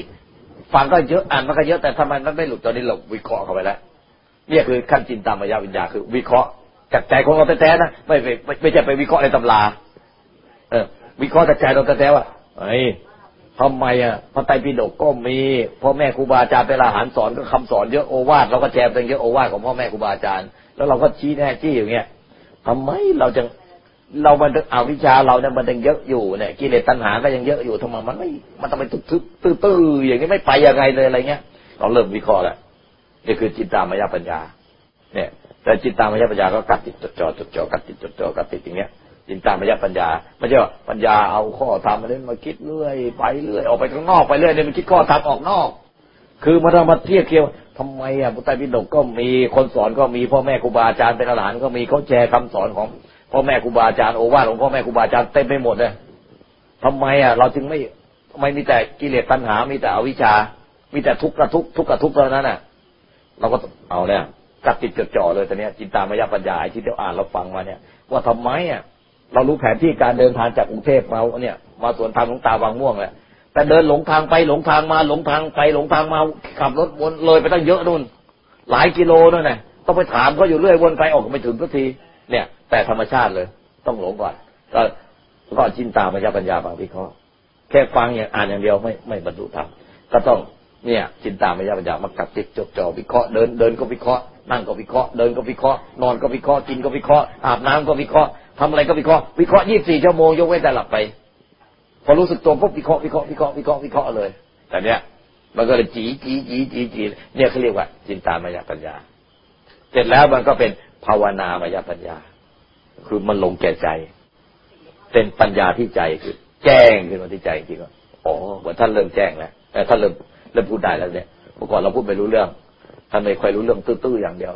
ฟังก็เยอะอ่านมันก็เยอะแต่ทำไมมันไม่หลุดตอนนี้เราวิเคราะห์เข้าไปแล้วเนี่ยคือขั้นจินตามายาวิญญาคือ วิเคราะห์จากใจของเราแท้ๆนะไม่ไม่ไม่ใช่ไปวิเคราะห์ในตำรา เออ วิเคราะห์จากใจเราแท้ๆว่าไอ้ทำไมอะพระไตรปิฎกก็มีพ่อแม่ครูบาอาจารย์เป็นอาหารสอนก็คำสอนเยอะโอวาทเราก็แชร์เป็นเยอะโอวาทของพ่อแม่ครูบาอาจารย์ แล้วเราก็ชี้แน่จี้อย่างเงี้ยทำไมเราจะ เรามันอาวิชาเราเนี่ยมันยังเยอะอยู่เนี่ยกิเลสตัณหาก็ยังเยอะอยู่ทำไมมันไม่มันทำไมตึ๊บตื้อตื้ออย่างนี้ไม่ไปยังไงเลยอะไรเงี้ยเราเริ่มวิเคราะห์แล้วนี่คือจิตตามายปัญญา เนี่ย แต่จิตตามายปัญญาก็กัดติดจดจ่อจดจ่อกัดติดจดจ่อกัดติดอย่างเงี้ยจินตามายปัญญาไม่ใช่ว่าปัญญาเอาข้อธรรมมาเล่นมาคิดเรื่อยไปเรื่อยออกไปข้างนอกไปเรื่อยเนี่ยมันคิดข้อธรรมออกนอก คือมาเรามาเทียบเคียวทำไมอะพุทธปิฎกก็มีคนสอนก็มีพ่อแม่ครูบาอาจารย์เป็นอรหันก็มีเขาแชร์คำสอนของ พ่อแม่ครูบาอาจารย์โอวาทของพ่อแม่ครูบาอาจารย์เต็มไปหมดเลยทำไมอะ เราจึงไม่ไม่มีแต่กิเลสตัณหา มีแต่อวิชชามีแต่ทุกข์กระทุกทุกข์กระทุกข์เท่านั้นน่ะ เราก็เอาเนี่ยกัดติดจดจ่อเลยตอนนี้จินตามายปัญญาที่เดี๋ยวอ่านเราฟังมาเนี่ย ว่าทำไมอะเรารู้แผนที่การเดินทางจากกรุงเทพมาเนี่ย มาสวนทางหลวงตาวังม่วงแหละแต่เดินหลงทางไปหลงทางมาหลงทางไปหลงทางมาขับรถวนเลยไปตั้งเยอะนู่น หลายกิโลนู่นน่ะต้องไปถามเขาอยู่เรื่อยวนไปออกไม่ถึงสักที เนี่ย แต่ธรรมชาติเลย ต้องหลงก่อน ก็ก็จินตามยปัญญาบางที่เขาะแค่ฟังอย่างอ่านอย่างเดียวไม่ไม่บรรลุธรรมก็ต้องเนี่ยจินตามยปัญญามากัดติดจดจ่อวิเคราะห์เดินเดินก็วิเคราะห์นั่งก็วิเคราะห์เดินก็วิเคราะห์นอนก็วิเคราะห์กินก็วิเคราะห์อาบน้ำก็วิเคราะห์ทำอะไรก็วิเคราะห์วิเคราะห์ยี่สี่ชั่วโมงยกเว้นแต่หลับไป พอรู้สึกตัวปุ๊บวิเคราะห์วิเคราะห์วิเคราะห์วิเคราะห์วิเคราะห์เลย แต่เนี้ยมันก็เลยจีจีจีจีจีเนี่ยเขาเรียกว่าจินตามยปัญญา เสร็จแล้วมันก็เป็น ภาวนามายปัญญา คือมันลงแก่ใจ เป็นปัญญาที่ใจคือ แจ้งขึ้นมาที่ใจจริงว่าอ๋อเหมือนท่านเริ่มแจ้งแล้วแต่ท่านเริ่มเริ่มพูดได้แล้วเนี่ยเมื่อก่อนเราพูดไม่รู้เรื่องท่านไม่ค่อยรู้เรื่องตื้อๆอย่างเดียว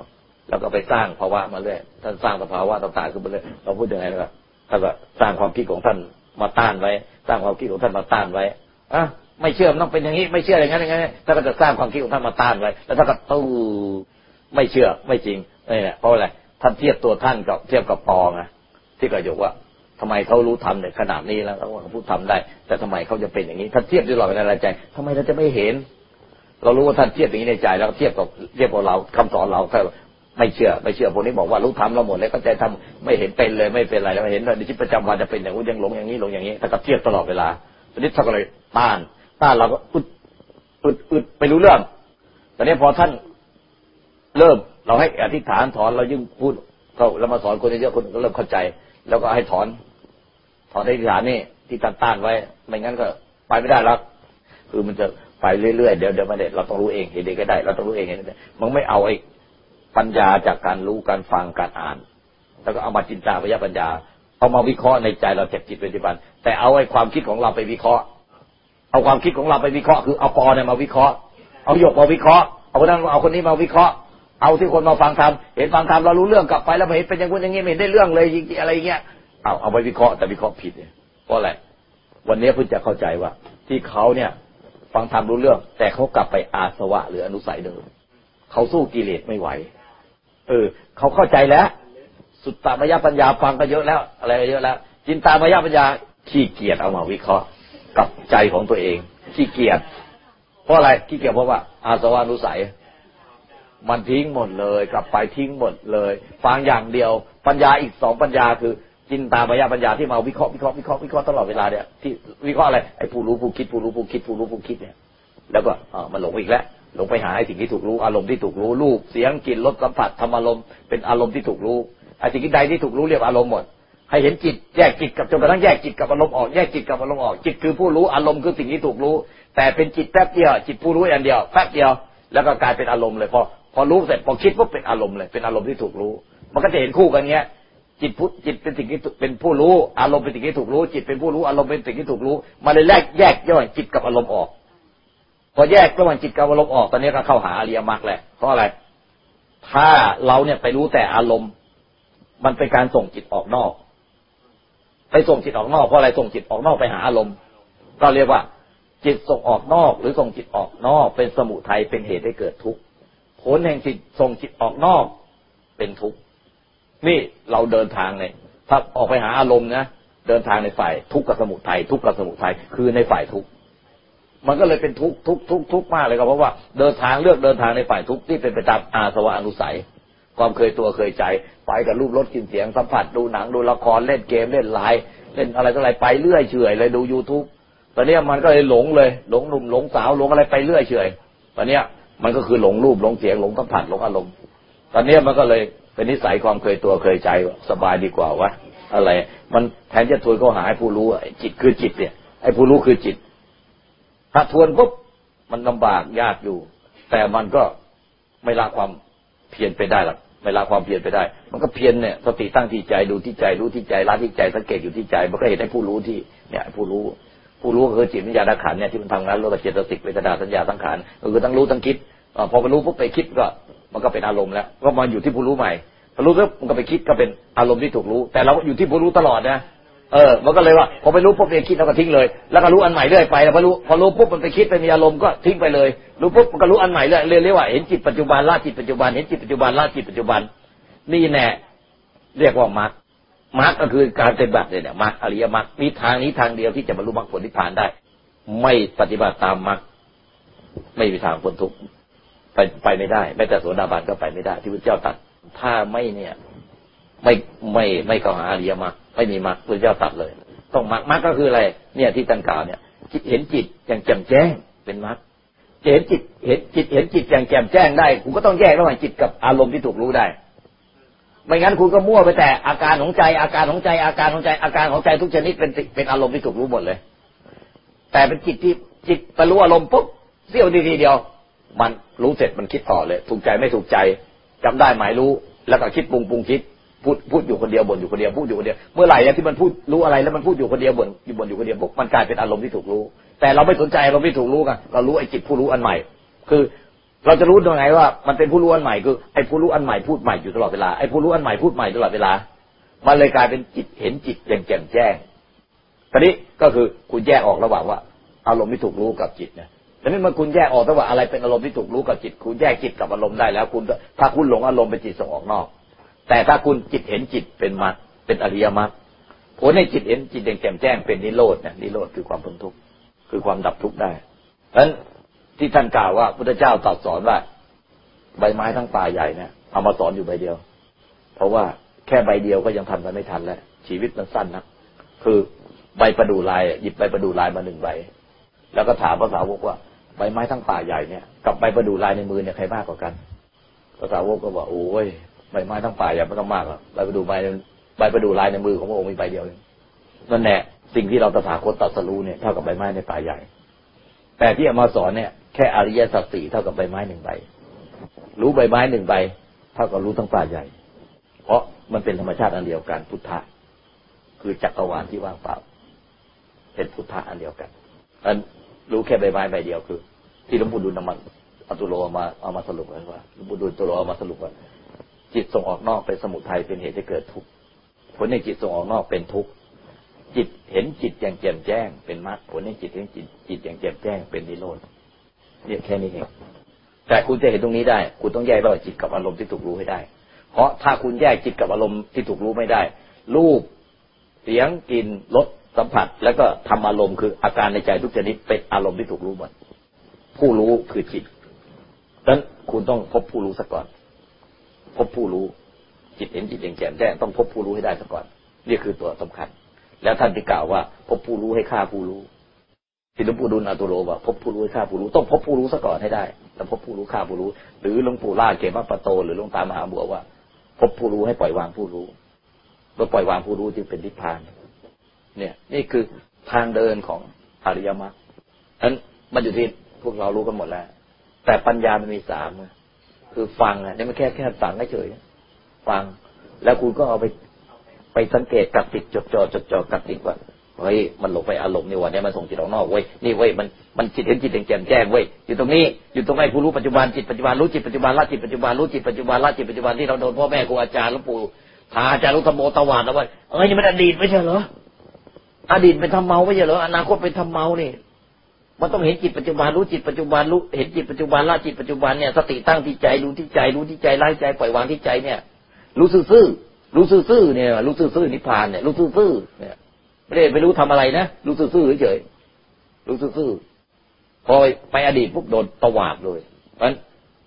แล้วก็ไปสร้างภาวะมาเรื่อยท่านสร้างสภาวะต่างๆขึ้นมาเรื่อยเราพูดยังไงนะครับท่านก็สร้างความคิดของท่านมาต้านไว้ สร้างความคิดของท่านมาต้านไว้อะไม่เชื่อมันต้องเป็นอย่างนี้ ไม่เชื่ออย่างนั้นอย่างนั้นท่านก็จะสร้างความคิดของท่านมาต้านไว้ แล้วท่านก็ตู้ไม่เชื่อไม่จริง นี่แหละเพราะอะไรท่านเทียบตัวท่านกับเทียบกับปองอะที่กระยกว่าทำไมเขารู้ทำเนี่ยขนาดนี้แล้วเขาพูดทำได้ แต่ทำไมเขาจะเป็นอย่างนี้ท่านเทียบด้วยหลักในใจทำไมเราจะไม่เห็น เรารู้ว่าท่านเทียบอย่างนี้ในใจ แล้วเทียบกับเทียบกับเราคำสอนเราถ้าไม่เชื่อไม่เชื่อพวกนี้บอกว่ารู้ทำเราหมดแล้วก็ใจทำไม่เห็นเป็นเลยไม่เป็นไรแล้วเห็นในชีวิตประจำวันจะเป็นอย่างนู้นยังหลงอย่างนี้หลงอย่างนี้ถ้ากับเทียบตลอดเวลาตอนนี้ท่านก็เลยต้านต้านเราก็อึดอึดอึดไปรู้เรื่องตอนนี้พอท่านเริ่ม เราให้อธิษฐานถอนเรายิ่งพูดเขาเรามาสอนคนเยอะคนก็เริ่มเข้าใจ แล้วก็ให้ถอน ถอนอธิษฐานนี่ที่ต้านต้านไว้ ไม่งั้นก็ไปไม่ได้แล้วคือมันจะไปเรื่อยๆเดี๋ยวเดี๋ยวมาเด็ดเราต้องรู้เองเห็นเด็กก็ได้ เราต้องรู้เองเห็นได้มันไม่เอาไอ้ปัญญาจากการรู้การฟังการอ่าน แล้วก็เอามาจินตาพยาปัญญา เอามาวิเคราะห์ในใจเราเจ็บจิตเป็นจิบัน แต่เอาไอ้ความคิดของเราไปวิเคราะห์ เอาความคิดของเราไปวิเคราะห์ คือเอาปอเนี่ยมาวิเคราะห์ เอาหยกมาวิเคราะห์ เอาคนนั้นเอาคนนี้มาวิเคราะห์ เอาที่คนมาฟังธรรมเห็นฟังธรรมเรารู้เรื่องกลับไปแล้วเห็นเป็นอย่างนู้นอย่างนี้ไม่เห็นได้เรื่องเลยอะไรเงี้ยเอาเอาไปวิเคราะห์แต่วิเคราะห์ผิดเนี่ยเพราะอะไรวันนี้เพิ่งจะเข้าใจว่า ที่เขาเนี่ย ฟังธรรมรู้เรื่อง แต่เขากลับไปอาสวะหรืออนุสัยเดิมเขาสู้กิเลสไม่ไหว เออเขาเข้าใจแล้ว สุตตามยปัญญาฟังก็เยอะแล้ว อะไรเยอะแล้วจินตามยปัญญาขี้เกียจเอามาวิเคราะห์กับใจของตัวเองขี้เกียจเพราะอะไรขี้เกียจเพราะว่า อาสวานุสัย มันทิ้งหมดเลย กลับไปทิ้งหมดเลย ฟังอย่างเดียว ปัญญาอีกสองปัญญาคือจินตามยปัญญาที่มาวิเคราะห์วิเคราะห์วิเคราะห์วิเคราะห์ตลอดเวลาเนี่ยที่วิเคราะห์อะไรไอ้ผู้รู้ผู้คิดผู้รู้ผู้คิดผู้รู้ผู้คิดเนี่ยแล้วก็เอ่ามันหลงอีกแล้วหลงไปหาไอ้สิ่งที่ถูกรู้อารมณ์ที่ถูกรู้รูปเสียงกลิ่นรสสัมผัสธรรมอารมณ์เป็นอารมณ์ที่ถูกรู้ไอ้สิ่งใดที่ถูกรู้เรียกอารมณ์หมดให้เห็นจิตแยกจิตกับจนกระทั่งแยกจิตกับอารมณ์ออกแยกจิตกับอารมณ์ออกจิตคือผู้รู้อารมณ์คือสิ่งที่ถูกรู้ แต่เป็นจิตแป๊บเดียวจิตผู้รู้อย่างเดียวแป๊บเดียวแล้วก็กลายเป็นอารมณ์เลยพอ พอรู้เสร็จพอคิดปุ๊บเป็นอารมณ์เลยเป็นอารมณ์ที่ถูกรู้ มันก็จะเห็นคู่กันเงี้ย จิตพุจิตเป็นสิ่งที่เป็นผู้รู้ อารมณ์เป็นสิ่งที่ถูกรู้ จิตเป็นผู้รู้อารมณ์เป็นสิ่งที่ถูกรู้มาเลยแยกแยกย่อยจิตกับอารมณ์ออก พอแยกระหว่างจิตกับอารมณ์ออกตอนนี้ก็เข้าหาอริยมรรคแหละเพราะอะไร ถ้าเราเนี่ยไปรู้แต่อารมณ์ มันเป็นการส่งจิตออกนอก ไปส่งจิตออกนอกเพราะอะไรส่งจิตออกนอกไปหาอารมณ์ ก็เรียกว่า จิตส่งออกนอก หรือส่งจิตออกนอก เป็นสมุทัยเป็นเหตุให้เกิดทุกข์ ผลแห่งจิตส่งจิตออกนอก เป็นทุกข์นี่เราเดินทางเนี่ยถ้าออกไปหาอารมณ์นะเดินทางในฝ่ายทุกข์กับสมุทัยทุกข์กับสมุทัยคือในฝ่ายทุกข์มันก็เลยเป็นทุกข์ทุกข์ทุกข์ทุกข์มากเลยครับเพราะว่าเดินทางเลือกเดินทางในฝ่ายทุกข์ที่เป็นไปตามอาสวะอนุสัย ความเคยตัวเคยใจ ไปกับรูปรสกลิ่นเสียงสัมผัสดูหนังดูละครเล่นเกมเล่นไลน์เล่นอะไรต่ออะไรไปเรื่อยเฉยเลยดู youtube ตอนนี้มันก็เลยหลงเลย หลงหนุ่มหลงสาวหลงอะไรไปเรื่อยเฉยตอนนี้ มันก็คือหลงรูปหลงเสียงหลงสัมผัสหลงอารมณ์ ตอนนี้มันก็เลยเป็นนิสัยความเคยตัวเคยใจสบายดีกว่าวะอะไร มันแทนจะทวนเขาหาให้ผู้รู้จิตคือจิตเนี่ยไอ้ผู้รู้คือจิต ถ้าทวนปุ๊บมันลำบากยากอยู่ แต่มันก็ไม่ละความเพียรไปได้หรอกไม่ละความเพียรไปได้ มันก็เพียรเนี่ยสติตั้งที่ใจดูที่ใจรู้ที่ใจละที่ใจสังเกตอยู่ที่ใจ มันก็เห็นให้ผู้รู้ที่เนี่ยผู้รู้ ผู้รู้คือจิตวิญญาณขันเนี่ยที่มันทำงานรู้กับเจตสิกเวทนาสัญญาสังขารก็คือทั้งรู้ทั้งคิดพอไปรู้ปุ๊บไปคิดก็มันก็เป็นอารมณ์แล้วก็มาอยู่ที่ผู้รู้ใหม่พอรู้ปุ๊บมันก็ไปคิดก็เป็นอารมณ์ที่ถูกรู้ แต่เราอยู่ที่ผู้รู้ตลอดนะเออ มันก็เลยว่าพอไปรู้ปุ๊บเองคิดแล้วก็ทิ้งเลย แล้วก็รู้อันใหม่เรื่อยไปพอรู้พอรู้ปุ๊บมันไปคิดไปมีอารมณ์ก็ทิ้งไปเลย รู้ปุ๊บมันก็รู้อันใหม่เรื่อยเรียกว่าเห็นจิตปัจจุบันละจิตปัจจุบันเห็นจิตปัจจุบันละจิตปัจจุบัน นี่แน่เรียกว่ามรรค มรรคก็คือการปฏิบัติเนี่ยมรรคอริยมรรคมีทางนี้ทางเดียวที่จะบรรลุมรรคผลนิพพานได้ ไม่ปฏิบัติตามมรรคไม่มีทางพ้นทุกข์ไปไปไม่ได้แม้แต่โสดาบันก็ไปไม่ได้ ที่พระเจ้าตัดถ้าไม่เนี่ย ไม่ไม่ไม่เข้าหาอริยมรรคไม่มีมรรคพระเจ้าตัดเลย ต้องมรรคมรรคก็คืออะไร เนี่ยที่ตันกล่าวเนี่ยจิตเห็นจิตอย่างแจ่มแจ้งเป็นมรรคเห็นจิตเห็นจิตเห็นจิตอย่างแจ่มแจ้งได้คุณก็ต้องแยกระหว่างจิตกับอารมณ์ที่ถูกรู้ได้ ไม่งั้นคุณก็มั่วไปแต่อาการของใจ อาการของใจ อาการของใจ อาการของใจทุกชนิดเป็นเป็นอารมณ์ที่ถูกรู้หมดเลย แต่เป็นจิตที่จิตไปรู้อารมณ์ปุ๊บเสี้ยวดีทีเดียว มันรู้เสร็จมันคิดต่อเลย ถูกใจไม่ถูกใจจำได้หมายรู้ แล้วก็คิดปรุงปรุงคิดพูดพูดอยู่คนเดียวบ่นอยู่คนเดียวพูดอยู่คนเดียวเมื่อไหร่ที่มันพูดรู้อะไรแล้วมันพูดอยู่คนเดียวบ่นอยู่บ่นอยู่คนเดียวปุ๊บมันกลายเป็นอารมณ์ที่ถูกรู้ แต่เราไม่สนใจเราไม่ถูกรู้กันเรารู้ไอ้จิตผู้รู้อันใหม่ คือ เราจะรู้ยังไงว่ามันเป็นผู้รู้อันใหม่คือไอ้ผู้รู้อันใหม่พูดใหม่อยู่ตลอดเวลาไอ้ผู้รู้อันใหม่พูดใหม่ตลอดเวลา มันเลยกลายเป็นจิตเห็นจิตอย่างแจ่มแจ้งตอนนี้ก็คือคุณแยกออกระหว่างว่า อารมณ์ที่ถูกรู้กับจิตเนี่ยแต่นี่เมื่อคุณแยกออกระหว่างอะไรเป็นอารมณ์ที่ถูกรู้กับจิต คุณแยกจิตกับอารมณ์ได้แล้วคุณถ้าคุณหลงอารมณ์เป็นจิตส่งออกนอก แต่ถ้าคุณจิตเห็นจิตเป็นมรรคเป็นอริยมรรคผลในจิตเห็นจิตแจ่มแจ้งเป็นนิโรธเนี่ยนิโรธคือความพ้นทุกข์คือความดับทุกข์ได้เพราะฉะนั้น ที่ท่านกล่าวว่าพุทธเจ้าตรัสสอนว่า ใบไม้ทั้งป่าใหญ่เนี่ยเอามาสอนอยู่ใบเดียว เพราะว่าแค่ใบเดียวก็ยังทำกันไม่ทันแล้วชีวิตมันสั้นนะคือใบประดู่ลายหยิบใบประดู่ลายมาหนึ่งใบ แล้วก็ถามภาษาวกว่าใบไม้ทั้งป่าใหญ่เนี่ยกับใบประดู่ลายในมือเนี่ยใครมากกว่ากันภาษาวกก็บอกโอ้ยใบไม้ทั้งป่าใหญ่ไม่ต้องมากหรอกใบประดู่ใบใบประดู่ลายในมือของพระองค์มีใบเดียวเองนั่นแหละสิ่งที่เราตถาคตตรัสรู้เนี่ยเท่ากับใบไม้ในป่าใหญ่ แต่ที่เอามาสอนเนี่ย แค่อริยสัจสี่เท่ากับใบไม้หนึ่งใบ รู้ใบไม้หนึ่งใบ เท่ากับรู้ทั้งป่าใหญ่ เพราะมันเป็นธรรมชาติอันเดียวกันพุทธะ คือจักรวาลที่ว่างเปล่า เป็นพุทธะอันเดียวกันอันรู้แค่ใบไม้ใบเดียวคือ ที่หลวงปู่ดูลนำมันอตุโลมาเอามาสรุปว้ว่าหลวงปู่ดูลตุโลเอามาสรุปว่า จิตส่งออกนอกเป็นสมุทัยเป็นเหตุให้เกิดทุกข์ผลในจิตส่งออกนอกเป็นทุกข์จิตเห็นจิตอย่างแจ่มแจ้ง เป็นมรรคผลในจิตเห็นจิตจิตอย่างแจ่มแจ้งเป็นนิโรธ เนี่ยแค่นี้เองแต่คุณจะเห็นตรงนี้ได้ คุณต้องแยกระหว่างจิตกับอารมณ์ที่ถูกรู้ให้ได้ เพราะถ้าคุณแยกจิตกับอารมณ์ที่ถูกรู้ไม่ได้ รูป เสียงกลิ่นรสสัมผัส แล้วก็ทำอารมณ์คืออาการในใจทุกชนิดเป็นอารมณ์ที่ถูกรู้หมดผู้รู้คือจิตดังนั้นคุณต้องพบผู้รู้ซะก่อน พบผู้รู้จิตเห็นจิตเห็นแจ่มแจ้งต้องพบผู้รู้ให้ได้ซะก่อนนี่คือตัวสำคัญ แล้วท่านที่กล่าวว่า พบผู้รู้ให้ฆ่าผู้รู้ ที่หลวงปู่ดุลอาตุโลว่าพบผู้รู้ให้ฆ่าผู้รู้ต้องพบผู้รู้ซะก่อนให้ได้แล้วพบผู้รู้ฆ่าผู้รู้ หรือหลวงปู่ล่าเกมาปโต หรือหลวงตามหาบัวว่า พบผู้รู้ให้ปล่อยวางผู้รู้เมื่อปล่อยวางผู้รู้จึงเป็นนิพพาน เนี่ย นี่คือทางเดินของอริยมรรคนั้นมันอยู่ที่พวกเรารู้กันหมดแล้ว แต่ปัญญามันมีสามคือฟังอะนี่มันแค่แค่ฟังเฉยฟัง แล้วคุณก็เอาไปไปสังเกตกับติดจดจ่อจดจ่อกับติดว่า เฮ้ยมันหลงไปอารมณ์นี่วันนี้มันส่งจิตออกนอกเว้ยนี่เว้ยมันมันจิตเห็นจิตแจ่มแจ้งเว้ยอยู่ตรงนี้อยู่ตรงไหนผู้รู้ปัจจุบันจิตปัจจุบันรู้จิตปัจจุบันละจิตปัจจุบันรู้จิตปัจจุบันละจิตปัจจุบันที่เราโดนพ่อแม่ครูอาจารย์หลวงปู่ทาอาจารย์ลุธโมตวาดเอาไว้เอ้ยนี่มันอดีตไม่ใช่เหรออดีตเป็นทำเมาไม่ใช่เหรออนาคตเป็นทำเมานี่มันต้องเห็นจิตปัจจุบันรู้จิตปัจจุบันรู้เห็นจิตปัจจุบันละจิตปัจจุบันเนี่ยสติตั้งที่ใจรู้ที่ใจรู้ที่ใจละใจปล่อยวางที่ใจเนี่ย รู้ซื่อรู้ซื่อเนี่ยรู้ซื่อนิพพานเนี่ยรู้ซื่อเนี่ย ไม่ได้ไม่รู้ทำอะไรนะรู้ซื่อเฉยรู้ซื่อพอไปอดีตปุ๊บโดนตวาดเลยเพราะฉะนั้น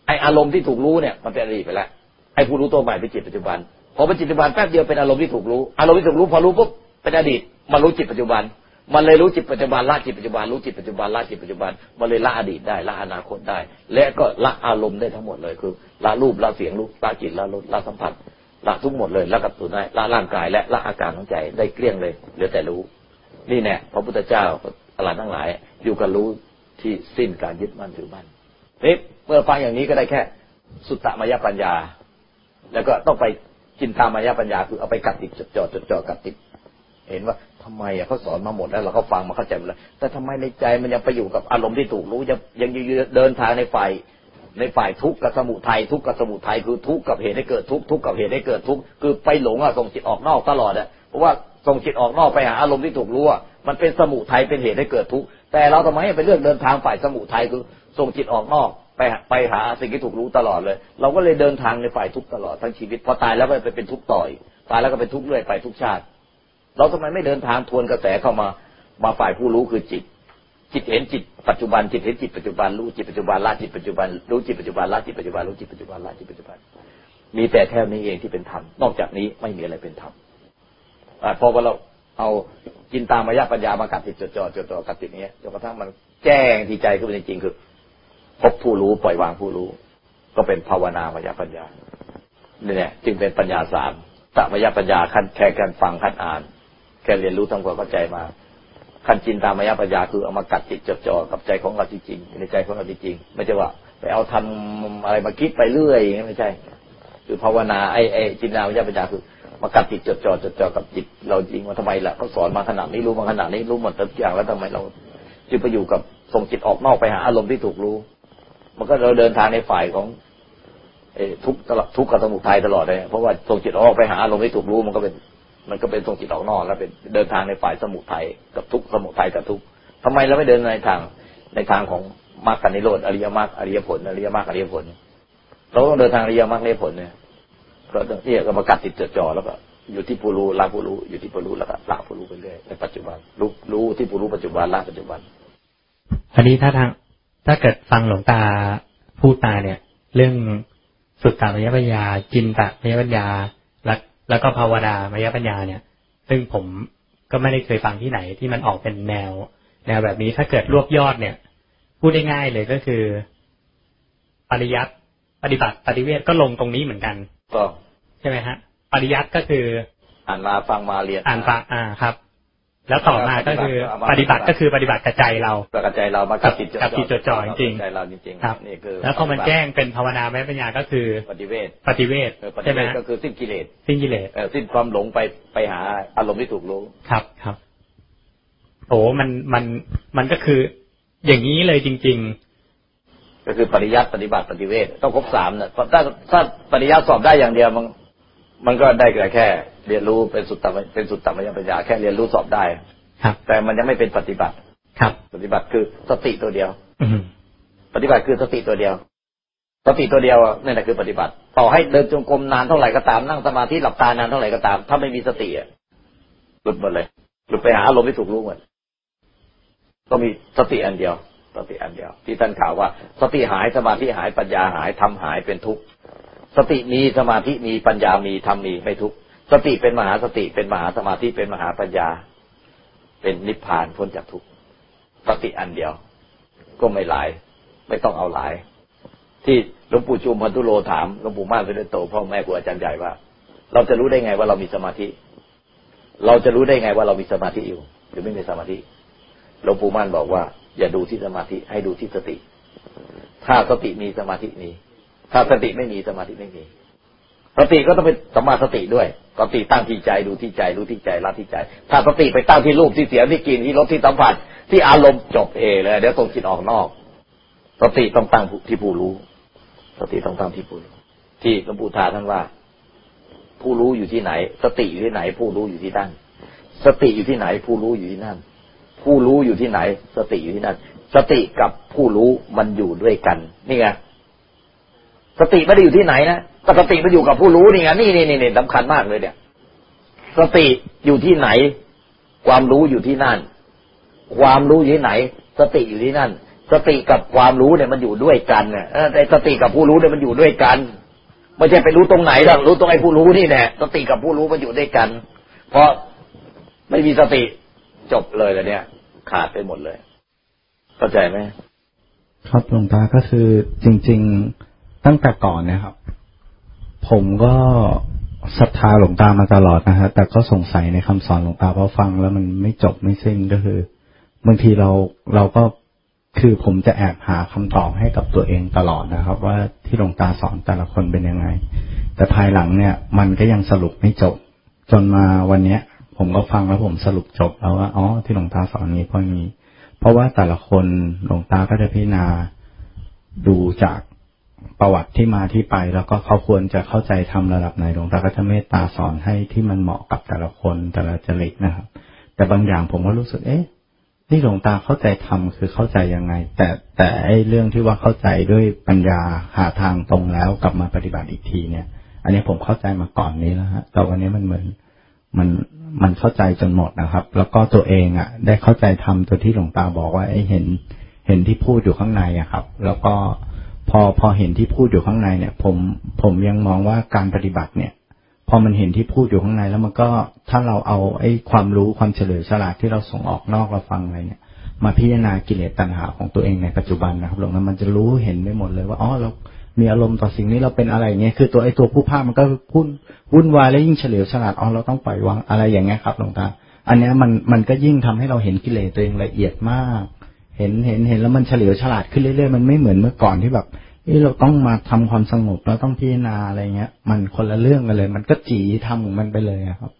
ไออารมณ์ที่ถูกรู้เนี่ย มันเป็นอดีตไปแล้วไอผู้รู้ตัวใหม่เป็นจิตปัจจุบันพอเป็นจิตปัจจุบันแป๊บเดียวเป็นอารมณ์ที่ถูกรู้อารมณ์ที่ถูกรู้พอรู้ปุ๊บเป็นอดีตมารู้จิตปัจจุบัน มันเลยรู้จิตปัจจุบันละจิตปัจจุบันรู้จิตปัจจุบันละจิตปัจจุบันมันเลยละอดีตได้ละอนาคตได้ และก็ละอารมณ์ได้ทั้งหมดเลยคือละรูปละเสียงรู้ละจิตละรสละสัมผัส ละทุกหมดเลยละกับตัวได้ละร่างกายและละอาการของใจได้เกลี้ยงเลยเหลือแต่รู้ นี่แน่พระพุทธเจ้าตลาดทั้งหลาย อยู่กับรู้ที่สิ้นการยึดมั่นถือมั่นนี่เมื่อฟังอย่างนี้ก็ได้แค่ สุตตมยปัญญา แล้วก็ต้องไปจินตามายปัญญาคือเอาไปกัดติดจดจ่อจดจ่อกัดติด เห็นว่าทำไมอะเขาสอนมาหมดแล้วเราก็ฟังมาเข้าใจหมดแล้วแต่ทำไมในใจมันยังไปอยู่กับอารมณ์ที่ถูกรู้ยังยังเดินทางในฝ่าย ในฝ่ายทุกข์กับสมุทัยทุกข์กับสมุทัยคือทุกข์กับเหตุให้เกิดทุกข์ทุกข์กับเหตุให้เกิดทุกข์คือไปหลงอะส่งจิตออกนอกตลอดอะเพราะว่าส่งจิตออกนอกไปหาอารมณ์ที่ถูกรู้อะมันเป็นสมุทัยเป็นเหตุให้เกิดทุกข์แต่เราทำไมไปเลือกเดินทางฝ่ายสมุทัยคือส่งจิตออกนอกไปไปหาสิ่งที่ถูกรู้ตลอดเลย เราก็เลยเดินทางในฝ่ายทุกข์ตลอดทั้งชีวิตพอตายแล้วไปเป็นทุกข์ต่อยตายแล้วก็เป็นทุกข์เรื่อยไปทุกชาติ เราทำไมไม่เดินทางทวนกระแสเข้ามามาฝ่ายผู้รู้คือจิต จิตเห็นจิตปัจจุบันจิตเห็นจิตปัจจุบันรู้จิตปัจจุบันละจิตปัจจุบันรู้จิตปัจจุบันละจิตปัจจุบันรู้จิตปัจจุบันละจิตปัจจุบัน มีแต่แค่นี้เองที่เป็นธรรมนอกจากนี้ไม่มีอะไรเป็นธรรมพอเราเอาจินตามายาปัญญามากัดติดจดจ่อจดจ่อกัดติดนี้ยจนกระทั่งมันแจ้งที่ใจขึ้นมาจริงๆคือพบผู้รู้ปล่อยวางผู้รู้ ก็เป็นภาวนามายาปัญญาเนี่ยจึงเป็นปัญญาสามตมายาปัญญาขั้นแค่การฟังขั้นอ่าน แค่เรียนรู้ทำความเข้าใจมา ขั้นจินตามายาปัญญาคือเอามากัดจิตจดจ่อกับใจของเราจริงๆในใจของเราจริงๆไม่ใช่ว่าไปเอาทำอะไรมาคิดไปเรื่อยไม่ใช่ คือภาวนาไอ้ไอ้จินตามายาปัญญาคือมากัดจิตจดจ่อจดจ่อกับจิต เราจริงว่าทำไมล่ะเขาสอนมาขนาดนี้รู้มาขนาดนี้รู้หมดทุกอย่างแล้วทำไมเราจึงไปอยู่กับส่งจิตออกนอกไปหาอารมณ์ที่ถูกรู้ มันก็เราเดินทางในฝ่ายของทุกตลอดทุกข์กับสมุทัยตลอดเลยเพราะว่าส่งจิตออกไปหาอารมณ์ที่ถูกรู้มันก็เป็น มันก็เป็นส่งจิตออกนอก แล้วเป็นเดินทางในฝ่ายสมุทัยกับทุกสมุทัยกับทุกทำไมเราไม่เดินในทางในทางของมรรคนิโรธอริยมรรคอริยผลอริยมรรคอริยผล เราต้องเดินทางอริยมรรคอริยผลเนี่ยก็เนี่ยก็มากัดติดจ่อแล้วก็อยู่ที่ผู้รู้ละผู้รู้อยู่ที่ผู้รู้แล้วก็ละผู้รู้ไปเรื่อยในปัจจุบันรู้รู้ที่ผู้รู้ปัจจุบันละปัจจุบันอันนี้ถ้าทางถ้าเกิดฟังหลวงตาพูดตาเนี่ย เรื่องสุดตามยปัญญาจินตามยปัญญา แล้วแล้วก็ภาวดามยปัญญาเนี่ย ซึ่งผมก็ไม่ได้เคยฟังที่ไหนที่มันออกเป็นแนว แนวแบบนี้ถ้าเกิดรวบยอดเนี่ย พูดได้ง่ายเลยก็คือ ปริยัติปฏิบัติปฏิเวทก็ลงตรงนี้เหมือนกันก็ใช่ไหมฮะ ปริยัติก็คือ อ่านมาฟังมาเรียนอ่านฟังอ่าครับ แล้วต่อมาก็คือปฏิบัติก็คือปฏิบัติกระใจเรากระใจเรามากับจิตกับจิตจดจ่อจริงใจเราจริงๆครับนี่คือแล้วพอมันแจ้งเป็นภาวนาแม่ปัญญาก็คือปฏิเวทปฏิเวทใช่ไหมก็คือสิ้นกิเลสสิ้นกิเลสสิ้นความหลงไปไปหาอารมณ์ที่ถูกรู้ครับครับโอ้มันมันมันก็คืออย่างนี้เลยจริง ๆ ก็คือปริยัติปฏิบัติปฏิเวทต้องครบสามเนี่ยถ้าถ้าปริยัติสอบได้อย่างเดียวมัน มันก็ได้แค่ เรียนรู้เป็นสุดตเป็นสุดตมยปัญญาแค่เรียนรู้สอบได้ครับ แต่มันยังไม่เป็นปฏิบัติครับ ปฏิบัติคือสติตัวเดียว อืปฏิบัติคือสติตัวเดียวสสติตัวเดียวนี่แหละคือปฏิบัติ ต่อให้เดินจงกรมนานเท่าไหร่ก็ตามนั่งสมาธิหลับตานานเท่าไหร่ก็ตาม ถ้าไม่มีสติอะหลุดหมดเลยหลุดไปหาอารมณ์ที่ถูกรู้หมดก็มีสติอันเดียว สติอันเดียว ที่ท่านข่าวว่า สติหายสมาธิหายปัญญาหายทำหายเป็นทุกข์สติมีสมาธิมีปัญญามีทำมีไม่ทุกข์ สติเป็นมหาสติเป็นมหาสมาธิเป็นมหาปัญญา เป็นนิพพานพ้นจากทุกข์สติอันเดียว ก็ไม่หลาย ไม่ต้องเอาหลาย ที่หลวงปู่จูมพันธุโลถามหลวงปู่ม่านเป็นโตพ่อแม่ครูอาจารย์ใหญ่ว่า เราจะรู้ได้ไงว่าเรามีสมาธิ เราจะรู้ได้ไงว่าเรามีสมาธิอยู่หรือไม่มีสมาธิหลวงปู่ม่านบอกว่า อย่าดูที่สมาธิให้ดูที่สติ ถ้าสติมีสมาธิมีถ้าสติไม่มีสมาธิไม่มี สติก็ต้องเป็นสมาสติด้วยสติตั้งที่ใจดูที่ใจรู้ที่ใจละที่ใจ ถ้าสติไปตั้งที่รูปที่เสียงที่กลิ่นที่รสที่สัมผัส ที่อารมณ์จบเอเลยเดี๋ยวตรงคิดออกนอก สติต้องตั้งที่ผู้รู้ สติต้องตั้งที่ผู้รู้ที่หลวงปู่ทาท่านว่า ผู้รู้อยู่ที่ไหน สติอยู่ที่ไหน ผู้รู้อยู่ที่นั่นสติอยู่ที่ไหน ผู้รู้อยู่ที่นั่น ผู้รู้อยู่ที่ไหน สติอยู่ที่นั่น สติกับผู้รู้มันอยู่ด้วยกัน นี่ไง สติไม่ได้อยู่ที่ไหนนะก็สติมันอยู่กับผู้รู้นี่ไงนี่นี่นี่สำคัญมากเลยเนี่ย สติอยู่ที่ไหน ความรู้อยู่ที่นั่น ความรู้อยู่ที่ไหน สติอยู่ที่นั่น สติกับความรู้เนี่ยมันอยู่ด้วยกันเนี่ยแต่สติกับผู้รู้เนี่ยมันอยู่ด้วยกันไม่ใช่ไปรู้ตรงไหนหรอกรู้ตรงไอ้ผู้รู้นี่แหละสติกับผู้รู้มันอยู่ด้วยกัน เพราะไม่มีสติจบเลยแล้วเนี่ย ขาดไปหมดเลย เข้าใจไหมครับหลวงตาก็คือจริง ๆ ตั้งแต่ก่อนนะครับ ผมก็ศรัทธาหลวงตามาตลอดนะฮะแต่ก็สงสัยในคำสอนหลวงตาเพราะฟังแล้วมันไม่จบไม่สิ้นก็คือบางทีเราเราก็คือผมจะแอบหาคำตอบให้กับตัวเองตลอดนะครับ ว่าที่หลวงตาสอนแต่ละคนเป็นยังไง แต่ภายหลังเนี่ย มันก็ยังสรุปไม่จบ จนมาวันเนี้ย ผมก็ฟังแล้วผมสรุปจบแล้วว่าอ๋อที่หลวงตาสอนนี้เพราะนี้ เพราะว่าแต่ละคนหลวงตาก็จะพิจารณาดูจาก ประวัติที่มาที่ไป แล้วก็เขาควรจะเข้าใจทำระดับไหนหลวงตาก็จะเมตตาสอนให้ที่มันเหมาะกับแต่ละคนแต่ละจริตนะครับ แต่บางอย่างผมก็รู้สึกเอ๊ะนี่หลวงตาเข้าใจทำคือเข้าใจยังไง แต่แต่ไอ้เรื่องที่ว่าเข้าใจด้วยปัญญาหาทางตรงแล้วกลับมาปฏิบัติอีกทีเนี่ย อันนี้ผมเข้าใจมาก่อนนี้แล้วฮะแต่วันนี้มันเหมือนมันมันเข้าใจจนหมดนะครับ แล้วก็ตัวเองอะ ได้เข้าใจทำตัวที่หลวงตาบอกว่าไอ้เห็น เห็นที่พูดอยู่ข้างในอะครับ แล้วก็ พอพอเห็นที่พูดอยู่ข้างในเนี่ย ผมผมยังมองว่าการปฏิบัติเนี่ย พอมันเห็นที่พูดอยู่ข้างในแล้วมันก็ถ้าเราเอาไอ้ความรู้ความเฉลียวฉลาดที่เราส่งออกนอกเราฟังอะไรเนี่ย มาพิจารณากิเลสตัณหาของตัวเองในปัจจุบันนะครับหลวงนั้นมันจะรู้เห็นได้หมดเลยว่าอ๋อเรามีอารมณ์ต่อสิ่งนี้เราเป็นอะไรเงี้ยคือตัวไอ้ตัวผู้ภาพมันก็พุ่นวุ่นวายและยิ่งเฉลียวฉลาดอ๋อเราต้องปล่อยวางอะไรอย่างเงี้ยครับหลวงตาอันนี้มันมันก็ยิ่งทำให้เราเห็นกิเลสตัวเองละเอียดมาก เห็นเห็นเห็นแล้วมันเฉลียวฉลาดขึ้นเรื่อยๆมันไม่เหมือนเมื่อก่อนที่แบบที่เราต้องมาทำความสงบแล้วต้องพิจารณาอะไรเงี้ย มันคนละเรื่องกันเลย มันก็จีทำของมันไปเลยครับ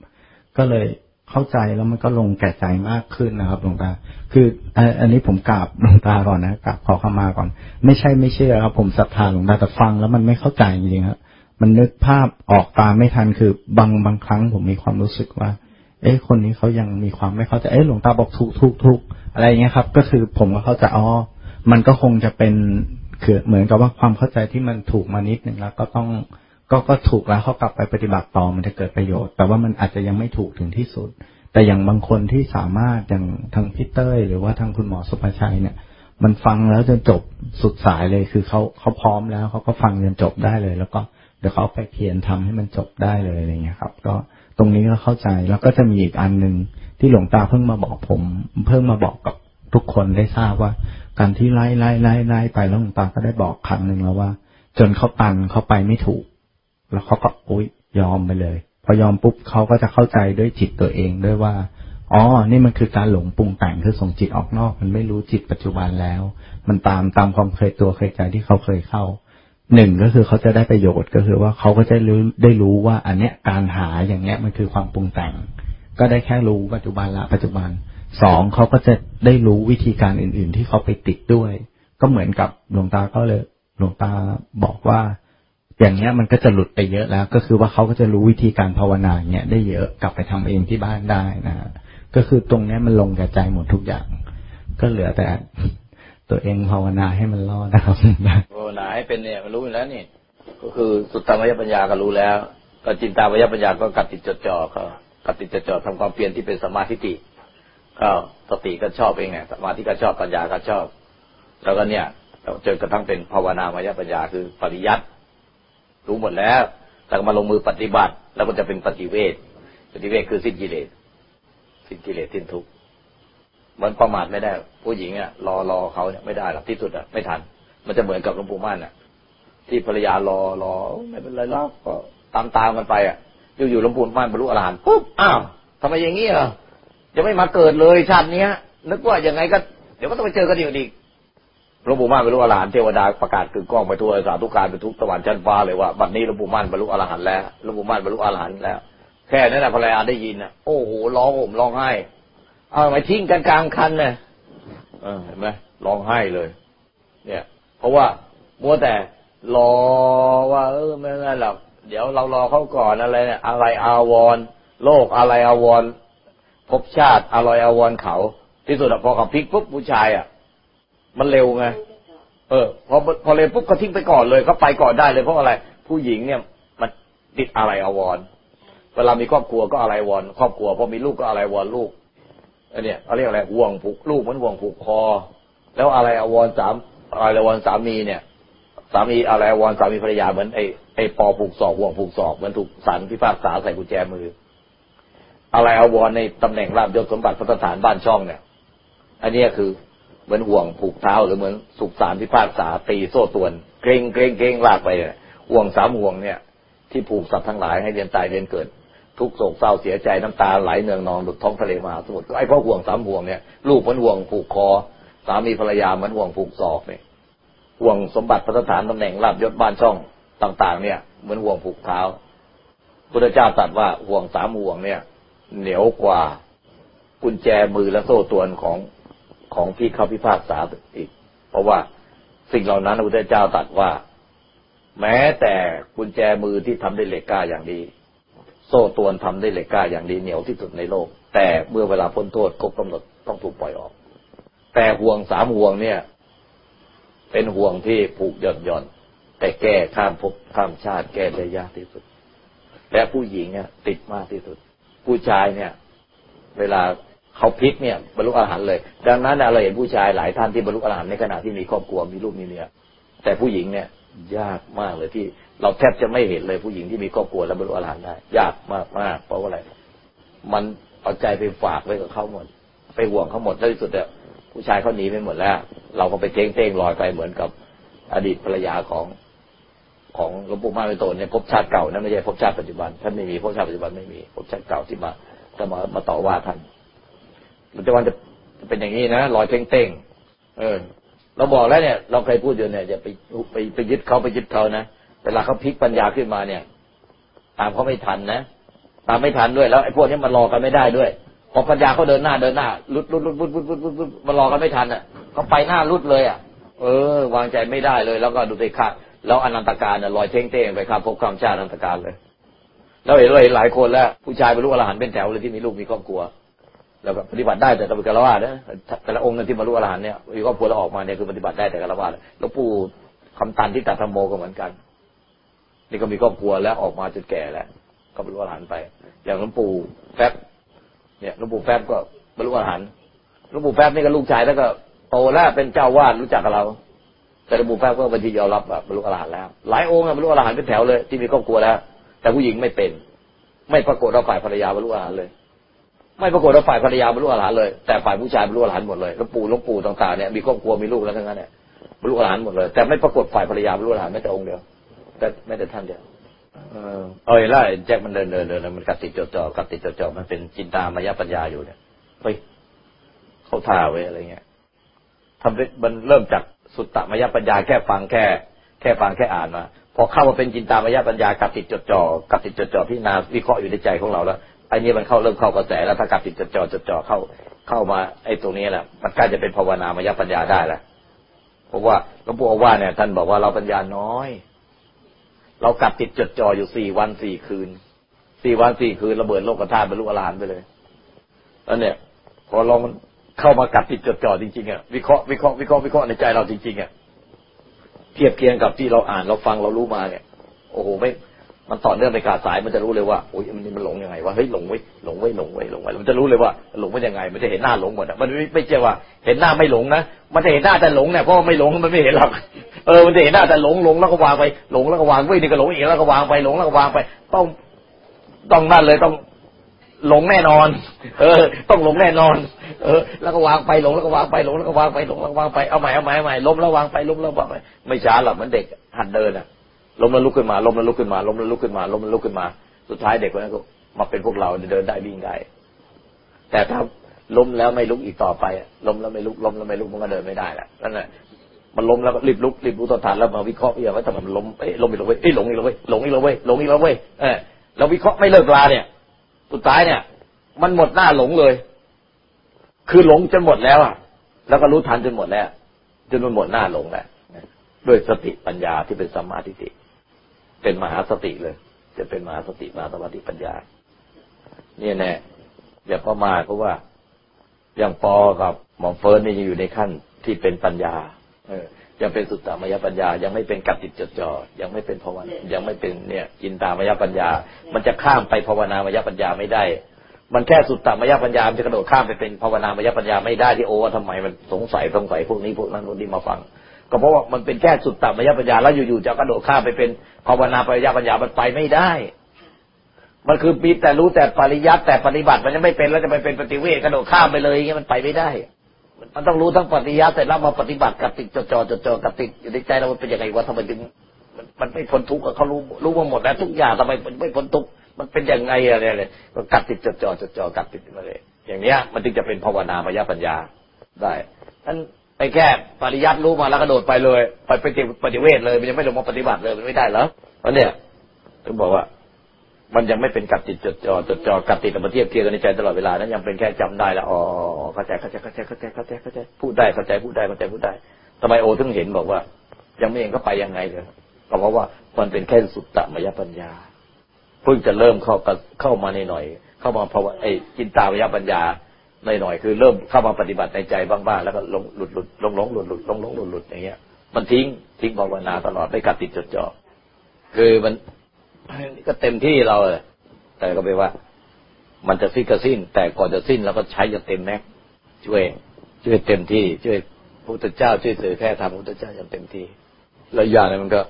ก็เลยเข้าใจแล้วมันก็ลงแก่ใจมากขึ้นนะครับหลวงตา คืออันนี้ผมกราบหลวงตาก่อนนะกราบขอเข้ามาก่อน ไม่ใช่ไม่เชื่อครับ ผมศรัทธาหลวงตาแต่ฟังแล้วมันไม่เข้าใจจริงครับมันนึกภาพออกตาไม่ทันคือบางบางครั้งผมมีความรู้สึกว่า เอ๊ะคนนี้เขายังมีความไม่เข้าใจเอ๊ะหลวงตาบอกถูกถูกถูก อะไรเงี้ยครับ ก็คือผมก็เข้าใจอ๋อมันก็คงจะเป็นคือเหมือนกับว่าความเข้าใจที่มันถูกมานิดหนึ่งแล้วก็ต้องก็ก็ถูกแล้วเขากลับไปปฏิบัติต่อมันจะเกิดประโยชน์ แต่ว่ามันอาจจะยังไม่ถูกถึงที่สุด แต่อย่างบางคนที่สามารถอย่างทางพี่เต้ยหรือว่าทางคุณหมอสุภชัยเนี่ย มันฟังแล้วจนจบสุดสายเลยคือเขาเขาพร้อมแล้วเขาก็ฟังจนจบได้เลย แล้วก็เดี๋ยวเขาไปเพียรทำให้มันจบได้เลยอะไรเงี้ยครับ ก็ตรงนี้ก็เข้าใจแล้วก็จะมีอีกอันหนึ่ง ที่หลวงตาเพิ่งมาบอกผม เพิ่งมาบอกกับทุกคนได้ทราบว่า การที่ไล่ไล่ไล่ไล่ไปแล้วหลวงตาก็ได้บอกครั้งหนึ่งแล้วว่า จนเขาตันเขาไปไม่ถูก แล้วเขาก็อุ้ยยอมไปเลย พอยอมปุ๊บเขาก็จะเข้าใจด้วยจิตตัวเองด้วยว่าอ๋อ นี่มันคือการหลงปรุงแต่งคือส่งจิตออกนอก มันไม่รู้จิตปัจจุบันแล้ว มันตามตามความเคยตัวเคยใจที่เขาเคยเข้า หนึ่งก็คือเขาจะได้ประโยชน์ก็คือว่าเขาก็จะรู้ได้รู้ว่า อันเนี้ยการหาอย่างเนี้ยมันคือความปรุงแต่ง ก็ได้แค่รู้ปัจจุบันละปัจจุบันสองเขาก็จะได้รู้วิธีการอื่น ๆ ที่เขาไปติดด้วย ก็เหมือนกับหลวงตาก็เลยหลวงตาบอกว่า อย่างเงี้ยมันก็จะหลุดไปเยอะแล้ว ก็คือว่าเขาก็จะรู้วิธีการภาวนาเนี้ยได้เยอะกลับไปทำเองที่บ้านได้นะก็คือตรงเนี้ยมันลงกระจายหมดทุกอย่าง ก็เหลือแต่ตัวเองภาวนาให้มันรอดนะครับภาวนาให้เป็นเนี่ยมันรู้อยู่แล้วนี่ก็คือสุตตามยปัญญาก็รู้แล้วก็จินตามยปัญญาก็กัดติดจดจ่อก็กัด ติดจจ่อทำความเปลี่ยนที่เป็นสมาธิติก็สติก็ชอบเองไงสมาธิก็ชอบปัญญาก็ชอบ แล้วก็เนี่ยจนกระทั่งเป็นภาวนามายปัญญาคือปริยัติรู้หมดแล้วแต่มาลงมือปฏิบัติ แล้วก็จะเป็นปฏิเวทปฏิเวทคือสิ้นกิเลสสิ้นกิเลสสิ้นทุกข์มันประมาทไม่ได้ ผู้หญิงอะรอรอเขาเนี่ยไม่ได้หรอกที่สุดอะไม่ทัน มันจะเหมือนกับหลวงปู่มั่นอะ ที่ภรรยารอรอไม่เป็นไรหรอกก็ตามตามกันไปอะ อยู่อยู่หลวงปู่มั่นบรรลุอรหันต์ปุ๊บอ้าวทำไมอย่างนี้อะจะไม่มาเกิดเลยชาติเนี้ย นึกว่ายังไงก็ เดี๋ยวก็ต้องไปเจอกันอยู่ดีหลวงปู่มั่นบรรลุอรหันต์เทวดาประกาศกึกก้องไปทั่วสาธุการไปทุกตะวันชั้นฟ้าเลยว่าบัดนี้หลวงปู่มั่นบรรลุอรหันต์แล้วหลวงปู่มั่นบรรลุอรหันต์แล้ว แค่นั้นแหละภรรยาได้ยินนะโอ้โหร้องห่มร้องไห้เอามาทิ้งกันกลางคันเนี่ยเห็นไหมร้องไห้เลย เนี่ย เพราะว่ามัวแต่รอว่า เออไม่ไม่หรอก เดี๋ยวเรารอเขาก่อนอะไรเนี่ยอะไรอาวรโลกอะไรอาวรภพชาติอร่อยอาวรเขา ที่สุดอะพอเขาพลิกปุ๊บผู้ชายอะมันเร็วไงเออพอพอเร็วปุ๊บเขาทิ้งไปก่อนเลยเขาไปก่อนได้เลยเพราะอะไร ผู้หญิงเนี่ย มันติดอะไรอาวรเวลามีครอบครัวก็อะไรวอนครอบครัวพอมีลูกก็อะไรวอนลูกอันเนี้ยเขาเรียกอะไรห่วงผูกลูกเหมือนห่วงผูกคอ แล้วอะไรอาวรสามอะไรอาวรสามีเนี่ย สามีอะไรอวรสามีภรรยาเหมือนไอ้ไอ้ปอผูกศอกห่วงผูกศอกเหมือนถูกสันพิพากษาใส่กุญแจมือ อะไรอวรในตำแหน่งราบยศสมบัติพัฒฐานบ้านช่องเนี่ย อันนี้คือเหมือนห่วงผูกเท้าหรือเหมือนสุกสารพิพากษาตีโซ่ตวนเกรงเกรงเกรงลากไปห่วงสามห่วงเนี่ย ที่ผูกสัตว์ทั้งหลายให้เรียนตายเรียนเกิด ทุกโศกเศร้าเสียใจน้ำตาไหลเนืองนองดุดท้องทะเลมาสมุทรไอ้พ่อห่วงสามห่วงเนี่ยลูกมันห่วงผูกคอสามีภรรยาเหมันห่วงผูกศอกเนี่ย ห่วงสมบัติพระสถานตำแหน่งลาบยศบ้านช่องต่าง ๆ เนี่ย เหมือนห่วงผูกเท้าพุทธเจ้าตรัสว่าห่วงสามห่วงเนี่ย เหนียวกว่ากุญแจมือและโซ่ตวนของของที่เขาพิพากษาอีก เพราะว่าสิ่งเหล่านั้นพระพุทธเจ้าตรัสว่า แม้แต่กุญแจมือที่ทำด้เหล็กกล้าอย่างดีโซ่ตวนทำได้เหล็กกล้าอย่างดีเหนียวที่สุดในโลก แต่เมื่อเวลาพ้นโทษครบกำหนดต้องถูกปล่อยออก แต่ห่วงสามห่วงเนี่ย เป็นห่วงที่ผูกหย่อนหย่อนแต่แก้ข้ามภพข้ามชาติแก้ได้ยากที่สุด และผู้หญิงเนี่ยติดมากที่สุด ผู้ชายเนี่ย เวลาเขาพลิกเนี่ยบรรลุอรหันต์เลย ดังนั้นเราเห็นผู้ชายหลายท่านที่บรรลุอรหันต์ในขณะที่มีครอบครัวมีลูกมีเมียแต่ผู้หญิงเนี่ย ยากมากเลยที่ เราแทบจะไม่เห็นเลยผู้หญิงที่มีครอบครัวแล้วบรรลุอรหันต์ได้ ยากมากมากเพราะว่าอะไร มันเอาใจไปฝากไว้กับเขาหมด ไปห่วงเขาหมดที่สุดเนี่ย ผู้ชายเขาหนีไปหมดแล้ว เราก็ไปเท้งเท้งลอยไปเหมือนกับอดีตภรรยาของของหลวงปู่มานไปโตเนี่ยภพชาติเก่านั้นไม่ใช่ภพชาติปัจจุบันท่านไม่มีภพชาติปัจจุบันไม่มีภพชาติเก่าที่มาจะมามาต่อว่าท่านปัจจุบันจะเป็นอย่างนี้นะลอยเท้งเท้งเออ เราบอกแล้วเนี่ย เราเคยพูดอยู่เนี่ยอย่าไปไปไปยึดเขาไปยึดเขานะเวลาเขาพลิกปัญญาขึ้นมาเนี่ย ตามเขาไม่ทันนะตามไม่ทันด้วยแล้วไอ้พวกนี้มันรอกันไม่ได้ด้วย อปัญญาเขาเดินหน้าเดินหน้าลุดลุดลุดลุดลุดลุดลุดมันรอกันไม่ทันอะเขาไปหน้าลุดเลยอะ เออ วางใจไม่ได้เลย แล้วก็ดูสิค่ะแล้วอนันตการเนี่ยลอยเท่งเท่งไปข้ามภพข้ามชาติอนันตการเลย แล้วเห็นเลยหลายคนแล้ว ผู้ชายบรรลุอรหันต์เป็นแถวเลยที่มีลูกมีครอบครัว แล้วก็ปฏิบัติได้แต่ต้องเป็นกระวาดนะแต่ละองค์ที่บรรลุอรหันต์เนี่ยมีครอบครัวแล้วออกมาเนี่ยคือปฏิบัติได้แต่กระวาดแล้วปู่คำตันที่ตัดธรรมโมก็เหมือนกัน นี่ก็มีครอบครัวแล้วออกมาจนแก่แล้ว ก็บรรลุอรหันต์ไป อย่างหลวงปู่แป๊บ เนี่ยหลวงปู่แป๊บก็บรรลุอรหันต์หลวงปู่แป๊บนี่ก็ลูกชายแล้วก็โตแล้วเป็นเจ้าวาดรู้จักกับเรา แต่หลวงปู่แป๊บก็บัญชียอมรับบรรลุอรหันต์แล้ว หลายองค์บรรลุอรหันต์เป็นแถวเลย ที่มีครอบครัวแล้ว แต่ผู้หญิงไม่เป็น ไม่ปรากฏว่าฝ่ายภรรยาบรรลุอรหันต์เลย ไม่ปรากฏว่าฝ่ายภรรยาบรรลุอรหันต์เลย แต่ฝ่ายผู้ชายบรรลุอรหันต์หมดเลยหลวงปู่หลวงปู่ต่างๆเนี่ยมีครอบครัวมีลูกแล้วทั้งนั้นเนี่ยบรรลุอรหันต์หมดเลย แต่ไม่ปรากฏฝ่ายภรรยาบรรลุอรหันต์แม้แต่องค์เดียวแต่ไม่แต่ท่านเดียว เออเอ้ยล้วแจ็คมันเดินเดินเดินมันกัดติดจดจ่อกัดติดจดจ่อมันเป็นจินตามายปัญญาอยู่เนี่ยเฮ้ยเขาท่าไว้อะไรเงี้ยทำมันเริ่มจากสุตตมายปัญญาแค่ฟังแค่ แค่ฟังแค่อ่านมาพอเข้ามาเป็นจินตามายปัญญากัดติดจดจ่อกัดติดจดจ่อพี่นาวิเคราะห์อยู่ในใจของเราแล้วไอ้นี้มันเข้าเริ่มเข้ากระแสแล้วถ้ากัดติดจดจ่อจดจ่อเข้าเข้ามาไอ้ตรงนี้แหละมันใกล้จะเป็นภาวนามายปัญญาได้แล้วเพราะว่าหลวงปู่ว่าเนี่ยท่านบอกว่าเราปัญญาน้อย เรากลับติดจดจ่ออยู่สี่วันสี่คืนสี่วันสี่คืนระเบิดโลกธาตุบรรลุอรหันต์ไปเลยแล้วเนี่ย พอเรามันเข้ามากัดติดจดจ่อจริงๆอะวิเคราะห์วิเคราะห์วิเคราะห์วิเคราะห์ในใจเราจริงๆอะเทียบเคียงกับที่เราอ่านเราฟังเรารู้มาเนี่ย โอ้โหไม่ มันต่อเนื่องไปกาสายมันจะรู้เลยว่าโอ้ยมันมันหลงยังไงวะเฮ้ยหลงไว้หลงไว้หลงไว้หลงไว้มันจะรู้เลยว่าหลงไว้ยังไง มันจะเห็นหน้าหลงหมดอะมันไม่ไม่ใช่ว่า เห็นหน้าไม่หลงนะมันจะเห็นหน้าแต่หลงเนี่ยเพราะไม่หลงมันไม่เห็นหรอกเออมันจะเห็นหน้าแต่หลงหลงแล้วก็วางไปหลงแล้วก็วางไว้นี่ก็หลงอีกแล้วก็วางไปหลงแล้วก็วางไป ต้องต้องนั่นเลยต้องหลงแน่นอน เออ ต้องหลงแน่นอน เออ แล้วก็วางไปหลงแล้วก็วางไปหลงแล้วก็วางไปหลงแล้วก็วางไปเอาใหม่เอาใหม่เอาใหม่ล้มแล้ววางไปล้มแล้ววางไปไม่ช้าหรอกมือนเด็กหัดเดินอะ ล้มแล้วลุกขึ้นมาล้มแล้วลุกขึ้นมาล้มแล้วลุกขึ้นมาล้มแล้วลุกขึ้นมา สุดท้ายเด็กคนนั้นก็มาเป็นพวกเราเดินได้วิ่งได้ แต่ถ้าล้มแล้วไม่ลุกอีกต่อไปล้มแล้วไม่ลุกล้มแล้วไม่ลุกมันก็เดินไม่ได้แหละนั่นแหละมันล้มแล้วรีบลุกรีบรู้ต่อฐานแล้วมาวิเคราะห์เอย่างว่าทำไมมันล้มเอ้ยล้มอีกแล้วเว้ยเอ้ยหลงอีกแล้วเว้ยหลงอีกแล้วเว้ยหลงอีกแล้วเว้ยเออเราวิเคราะห์ไม่เลิกลาเนี่ย สุดท้ายเนี่ย มันหมดหน้าหลงเลย คือหลงจนหมดแล้วอะ แล้วก็รู้ทันจนหมดแล้วจนมันหมดหน้าหลงแล้วด้วยสติปัญญาที่เป็นสัมมาทิฏฐิ เป็นมหาสติเลย จะเป็นมหาสติมหาสมาธิปัญญา เนี่ยแน่อย่าประมาทเพราะว่าอย่างปอกับหมอเฟิร์นนี่ยังอยู่ในขั้นที่เป็นปัญญา เออ ยังเป็นสุตตามยปัญญา ยังไม่เป็นกัดติดจดจ่อยังไม่เป็นภาวนายังไม่เป็นเนี่ยกินตามยปัญญา มันจะข้ามไปภาวนามยปัญญาไม่ได้ มันแค่สุตตามยปัญญามันจะกระโดดข้ามไปเป็นภาวนามยปัญญาไม่ได้ที่โอ้ทำไมมันสงสัยสงสัยพวกนี้พวกนั้นพวกนี้มาฟัง ก็เพราะว่ามันเป็นแค่สุตตามยปัญญาแล้วอยู่ๆจะกระโดดข้ามไปเป็น ภาวนาปริยปัญญามันไปไม่ได้ มันคือปีแต่รู้แต่ปริยัติแต่ปฏิบัติมันจะไม่เป็นแล้วจะไปเป็นปฏิเวทกระโดดข้ามไปเลยอย่างเงี้ยมันไปไม่ได้ มันต้องรู้ทั้งปฏิยัติแต่แล้วมาปฏิบัติกับติดจดจ่อจดจ่อกับติดอยู่ในใจเรามันเป็นยังไงวะทำไมถึงมันไม่พ้นทุกข์เขารู้รู้มาหมดแล้วทุกอย่างทำไมมันไม่พ้นทุกข์มันเป็นยังไงอะไรเลยก็กัดติดจดจ่อจดจ่อกัดติดมาเลย อย่างเนี้ย มันถึงจะเป็นภาวนามยปัญญาได้ท่าน ไปแค่ปริยัติรู้มาแล้วกระโดดไปเลย ไปไปปฏิเวทเลย มันยังไม่ลงมาปฏิบัติเลยมันไม่ได้แล้วเพราะเนี่ยถึงบอกว่า มันยังไม่เป็นกัดติดจดจ่อจดจ่อกัดติดมาเทียบเทียบกันในใจตลอดเวลานั้นยังเป็นแค่จำได้แล้วอ๋อเข้าใจเข้าใจเข้าใจเข้าใจเข้าใจเข้าใจพูดได้เข้าใจพูดได้เข้าใจพูดได้ทำไมโอถึงเห็นบอกว่า ยังไม่เห็นก็ไปยังไงเลยก็เพราะว่ามันเป็นแค่สุตตมยปัญญาเพิ่งจะเริ่มเข้าเข้ามาในหน่อย เข้ามาเพราะว่าไอ้จินตามยปัญญา หน่อยคือเริ่มเข้ามาปฏิบัติในใจบ้างๆแล้วก็ลงหลุดหลุดลงหลงหลุดหลุดลงหลงหลุดหลุดอย่างเงี้ย มันทิ้งทิ้งภาวนาตลอดไม่กัดติดจดจ่อคือมันก็เต็มที่เราเลยแต่ก็ไปว่า มันจะสิ้นก็สิ้น แต่ก่อนจะสิ้นเราก็ใช้จะเต็มแม็กช่วย ช่วยเต็มที่ ช่วยพระพุทธเจ้าช่วยเสดยแค่ทำพระพุทธเจ้าอย่างเต็มที่แล้วอย่างนี้มันก็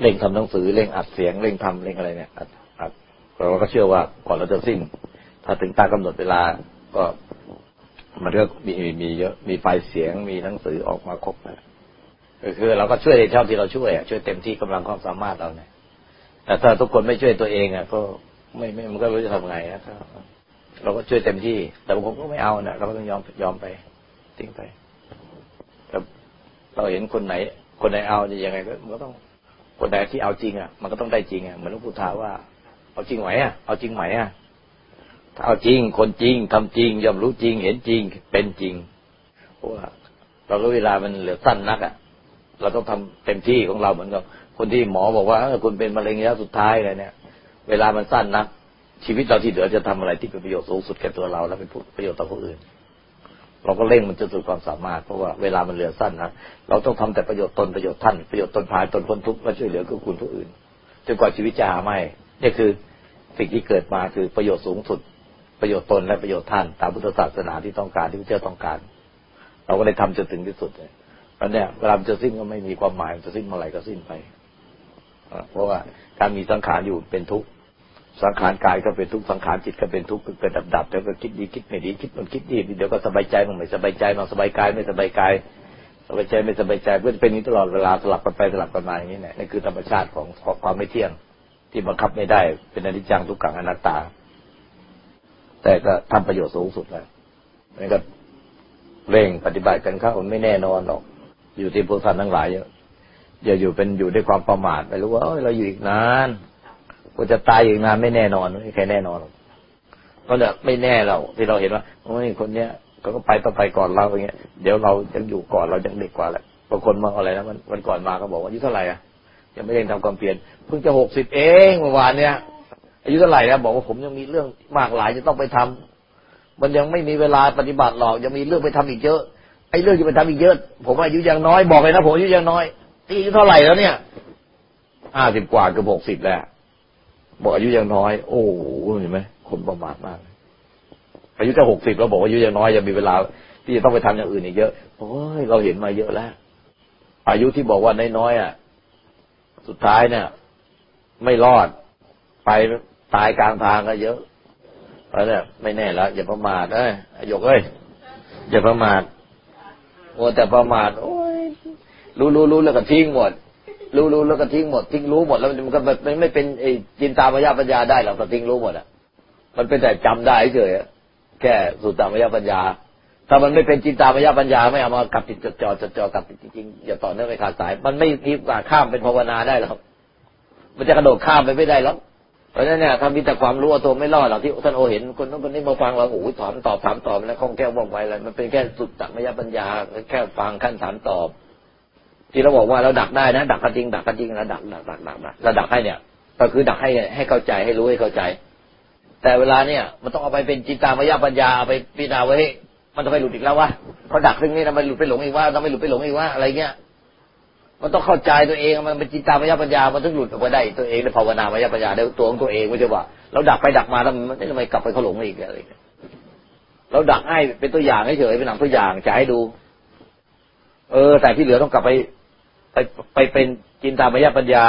เร่งทำหนังสือเร่งอัดเสียงเร่งทำเร่งอะไรเนี่ยอัดอัดเราก็เชื่อว่าก่อนเราจะสิ้น ถ้าถึงตากำหนดเวลา ก็มันก็มีมีเยอะมีไฟเสียงมีหนังสือออกมาครบนะคือเราก็ช่วยในเท่าที่เราช่วยช่วยเต็มที่กำลังความสามารถเราเนี่ยแต่ถ้าทุกคนไม่ช่วยตัวเองอะ ก็ไม่ไม่มันก็ไม่รู้จะทำไงนะครับเราก็ช่วยเต็มที่ แต่บางคนก็ไม่เอาเนะเราก็ต้องยอมยอมไปทิ้งไปแต่เราเห็นคนไหน คนไหนเอาจะยังไงก็มันก็ต้องคนไหนที่เอาจริงอะมันก็ต้องได้จริงอะเหมือนหลวงปู่ทาว่าเอาจริงไหมอะเอาจริงไหมอะ เอาจริง คนจริงทำจริงยอมรู้จริง เห็นจริง เป็นจริงเพราะว่าเราก็เวลามันเหลือสั้นนักอะ เราต้องทำเต็มที่ของเราเหมือนกับคนที่หมอบอกว่าคุณเป็นมะเร็งระยะสุดท้ายอะไรเนี่ย เวลามันสั้นนะชีวิตเราที่เหลือจะทำอะไรที่เป็นประโยชน์สูงสุดแก่ตัวเรา และเป็นประโยชน์ต่อผู้อื่น เราก็เร่งมันจนสุดความสามารถเพราะว่าเวลามันเหลือสั้นนะเราต้องทำแต่ประโยชน์ตนประโยชน์ท่านประโยชน์ตนภายตนพ้นทุกข์และช่วยเหลือกือคุณผู้อื่นจนกว่าชีวิตจะหาไม่นี่คือสิ่งที่เกิดมาคือประโยชน์สูงสุด ประโยชน์ตนและประโยชน์ท่าน ตามพุทธศาสนาที่ต้องการที่พระเจ้าต้องการ เราก็เลยทำจนถึงที่สุดเลยแล้วเนี่ยเวลาจะสิ้นก็ไม่มีความหมายจะสิ้นเมื่อไหร่ก็สิ้นไปเพราะว่าการมีสังขารอยู่เป็นทุกข์สังขารกายก็เป็นทุกข์สังขารจิตก็เป็นทุกข์เกิดดับดับแล้วก็คิดดีคิดไม่ดีคิดมันคิดดีเดี๋ยวก็สบายใจมันไม่สบายใจมันสบายกายไม่สบายกายสบายใจไม่สบายใจก็จะเป็นนี้ตลอดเวลาสลับกันไปสลับกันมาอย่างนี้แหละนี่คือธรรมชาติของความไม่เที่ยง ที่บังคับไม่ได้เป็นอนิจจังทุกขังอนัตตา แต่ก็ทำประโยชน์สูงสุดแล้วนี่ก็เร่งปฏิบัติกันเข้าไม่แน่นอนหรอก อยู่ที่พวกท่านทั้งหลายอย่าอยู่เป็นอยู่ด้วยความประมาทไปรู้ว่าเราอยู่อีกนานกูจะตายอีกนานไม่แน่นอนไม่ใครแน่นอนก็เนี่ยไม่แน่เราที่เราเห็นว่าโอ้ยคนเนี้ยเขาก็ไปต้องไปก่อนเราอย่างเงี้ยเดี๋ยวเรายังอยู่ก่อนเรายังเด็กกว่าแหละบางคนมาอะไรนะมันวันก่อนมาเขาบอกว่าอายุเท่าไหร่อะยังไม่ได้ทำความเปลี่ยนเพิ่งจะหกสิบเองเมื่อวานเนี้ย อายุเท่าไหร่แล้วบอกว่าผมยังมีเรื่องมากหลายจะต้องไปทำมันยังไม่มีเวลาปฏิบัติหรอกยังมีเรื่องไปทำอีกเยอะไอ้เรื่องที่ไปทำอีกเยอะ ผมอายุยังน้อยบอกเลยนะผมอายุยังน้อยตีอายุเท่าไหร่แล้วเนี่ยห้าสิบกว่าเกือบหกสิบแล้วบอกอายุยังน้อย โอ้โหเห็นไหมคนประมาทมากอายุแค่หกสิบเราบอกว่าอายุยังน้อยยังมีเวลา ที่จะต้องไปทำอย่างอื่นอีกเยอะโอ้ยเราเห็นมาเยอะแล้ว อายุที่บอกว่าน้อยๆอะ สุดท้ายเนี่ย ไม่รอดไป ตายกลางทางก็เยอะแล้วเนี่ยไม่แน่แล้วอย่าประมาทเอ้ยยกเอ้ยอย่าประมาทโอ้แต่ประมาทโอ้ยรู้รู้รู้แล้วก็ทิ้งหมด รู้รู้แล้วก็ทิ้งหมด ทิ้งรู้หมดแล้วมันก็ไม่ไม่เป็นไอ้จินตามายาปัญญาได้หรอกแต่ทิ้งรู้หมดอะ มันเป็นแต่จำได้เฉยแค่สุตตามายาปัญญา ถ้ามันไม่เป็นจินตามายาปัญญา ไม่เอามากับติดจดจ่อจดจ่อกับติดจริงอย่าต่อเนื่องไปขาดสาย มันไม่มีกาข้ามเป็นภาวนาได้หรอกมันจะกระโดดข้ามไปไม่ได้หรอก เพราะฉะนั้นเนี่ยถ้ามีแต่ความรู้เอาตัวไม่รอดหรอกที่ท่านโอเห็นคนนั้นคนนี้มาฟังเราโอ้ยถามตอบถามตอบแล้วคล่องแคล่วว่องไวอะไรมันเป็นแค่สุดตักมยปัญญาแค่ฟังขั้นถามตอบ ที่เราบอกว่าเราดักได้นะ ดักกันจริงดักกันจริงนะดักดักดักดักดักราดักให้เนี่ย ก็คือดักให้ให้เข้าใจให้รู้ให้เข้าใจ แต่เวลาเนี่ย มันต้องเอาไปเป็นจิตตามยปัญญาไปพิจารณาไว้มันต้องไปหลุดอีกแล้ววะเขาดักเรื่องนี้ทำไมหลุดไปหลงอีกว่าทำไมหลุดไปหลงอีกว่าอะไรเงี้ย มันต้องเข้าใจตัวเองมันเป็นจิตตามยปัญญา มันต้องหลุดออกมาได้ตัวเองในภาวนามยปัญญาได้ตัวของตัวเองไม่ใช่ว่าเราดักไปดักมาแล้วมันทำไมกลับไปเขาหลงอีกอะไรเราดักให้เป็นตัวอย่างให้เฉยเป็นหนังตัวอย่างจะให้ดู เออ แต่ที่เหลือต้องกลับไป ไปไปเป็นจินตามยปัญญา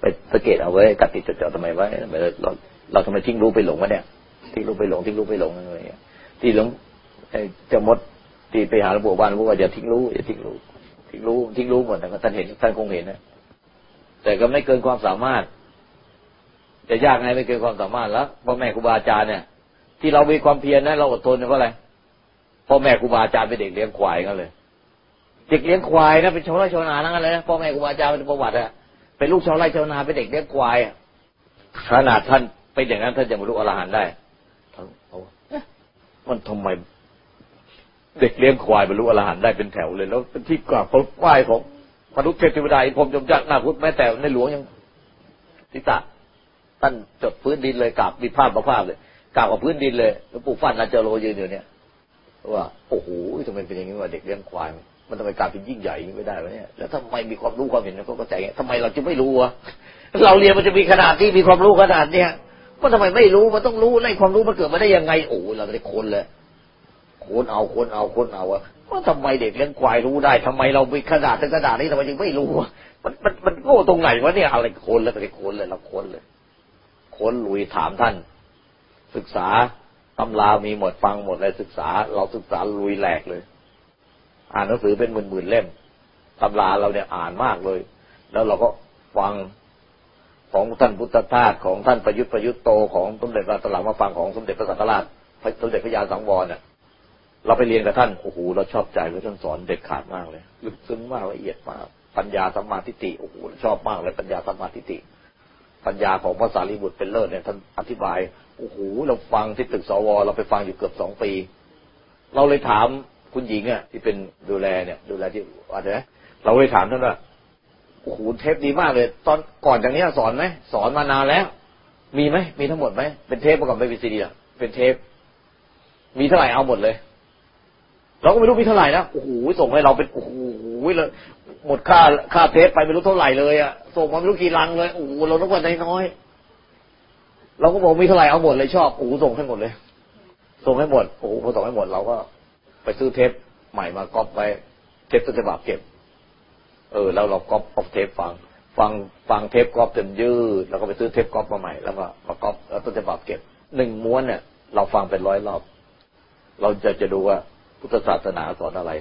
ไปสังเกตเอาไว้กัดติดจดจ่อทำไมไว้เราเราทำไมทิ้งรู้ไปหลงวะเนี่ยทิ้งรู้ไปหลงทิ้งรู้ไปหลงอะไรเงี้ยที่หลงจ้ามดที่ไปหาหลวงปู่บ้านว่าอย่าทิ้งรู้อย่าทิ้งรู้ ทิ้งรู้ทิ้งรู้หมดแต่ท่านเห็นท่านคงเห็นนะแต่ก็ไม่เกินความสามารถ จะยากไงไม่เกินความสามารถแล้วพ่อแม่ครูบาอาจารย์เนี่ย ที่เรามีความเพียรนะเราอดทนเพราะอะไรพ่อแม่ครูบาอาจารย์เป็นเด็กเลี้ยงควายกันเลยเด็กเลี้ยงควายนะเป็นชาวไร่ชาวนาทั้งนั้นเลยนะพ่อแม่ครูบาอาจารย์เป็นประวัติอะเป็นลูกชาวไร่ชาวนาเป็นเด็กเลี้ยงควายขนาดท่านเป็นอย่างนั้นท่านจะบรรลุอรหันต์ได้มันทำไม เด็กเลี้ยงควายบรรลุอรหันต์ได้เป็นแถวเลย แล้วเป็นที่กราบไหว้ของมนุษย์เทพเทวดาอินพรมจมจักนาพุทธแม้แต่ในหลวงยังทิตะท่านจดพื้นดินเลยกราบมีภาพมาภาพเลยกราบกับพื้นดินเลยแล้วปู่ฟันนาเจโรยืนอยู่เนี่ยว่าโอ้โหทำไมเป็นอย่างนี้ว่าเด็กเลี้ยงควาย มันทำไมกลายเป็นยิ่งใหญ่ไม่ได้วะเนี่ยแล้วทำไมมีความรู้ความเห็นเขาก็ใจทำไมเราจะไม่รู้วะเราเรียนมันจะมีขนาดที่มีความรู้ขนาดเนี้ยก็ทำไมไม่รู้มันต้องรู้ไล่ความรู้มันเกิดมาได้ยังไงโอ้เราได้คนเลย คนเอาคนเอาคนเอาอะว่าทำไมเด็กเลี้ยงควายรู้ได้ทำไมเราไปขนาดถึงขนาดนี้ทำไมยังไม่รู้มันมันมันโง่ตรงไหนวะเนี่ยอะไรคนแล้วไปคนเลยเราคนเลยคนลุยถามท่าน ศึกษาตำรามีหมดฟังหมดเลยศึกษา เราศึกษาลุยแหลกเลย อ่านหนังสือเป็นหมื่นๆเล่มตำราเราเนี่ยอ่านมากเลย แล้วเราก็ฟังของท่านพุทธทาสของท่านประยุทธ์ประยุทธ์โตของสมเด็จพระตลังมาฟังของสมเด็จพระสังฆราชสมเด็จพระยาสังวรเนี่ย เราไปเรียนกับท่านโอ้โหเราชอบใจเลยท่านสอนเด็ดขาดมากเลยลึกซึ้งมากละเอียดมากปัญญาสัมมาทิฏฐิโอ้โหชอบมากเลยปัญญาสัมมาทิฏฐิปัญญาของพระสารีบุตรเป็นเลิศเนี่ยท่านอธิบายโอ้โหเราฟังที่ตึกสว เราไปฟังอยู่เกือบสองปี เราเลยถามคุณหญิงอะที่เป็นดูแลเนี่ย ดูแลที่อะไรนะเราเลยถามท่านว่าโอ้โหเทปดีมากเลย ตอนก่อนจากนี้สอนไหมสอนมานานแล้ว มีไหมมีทั้งหมดไหมเป็นเทปประกอบไม่เป็นซีดีอะเป็นเทป มีเท่าไหร่เอาหมดเลย เราก็ไม่รู้มีเท่าไหร่นะโอ้โหส่งให้เราเป็นโอ้โหเลยหมดค่าค่าเทปไปไม่รู้เท่าไหร่เลยอะส่งมาไม่รู้กี่ลังเลยโอ้โหเราต้องวันน้อยเราก็บอกมีเท่าไหร่เอาหมดเลยชอบโอ้โหส่งให้หมดเลย ส่งให้หมดโอ้โหพอส่งให้หมดเราก็ไปซื้อเทปใหม่มาก๊อปไว้เทปต้นฉบับเก็บ เออ แล้วเราก๊อปออฟเทปฟัง ฟังฟังเทปก๊อปจนยืดแล้วก็ไปซื้อเทปก๊อปมาใหม่แล้วก็มาก๊อปต้นฉบับเก็บหนึ่งม้วนเนี่ยเราฟังเป็นร้อยรอบ เราจะจะดูว่า พุทธศาสนาสอนอะไร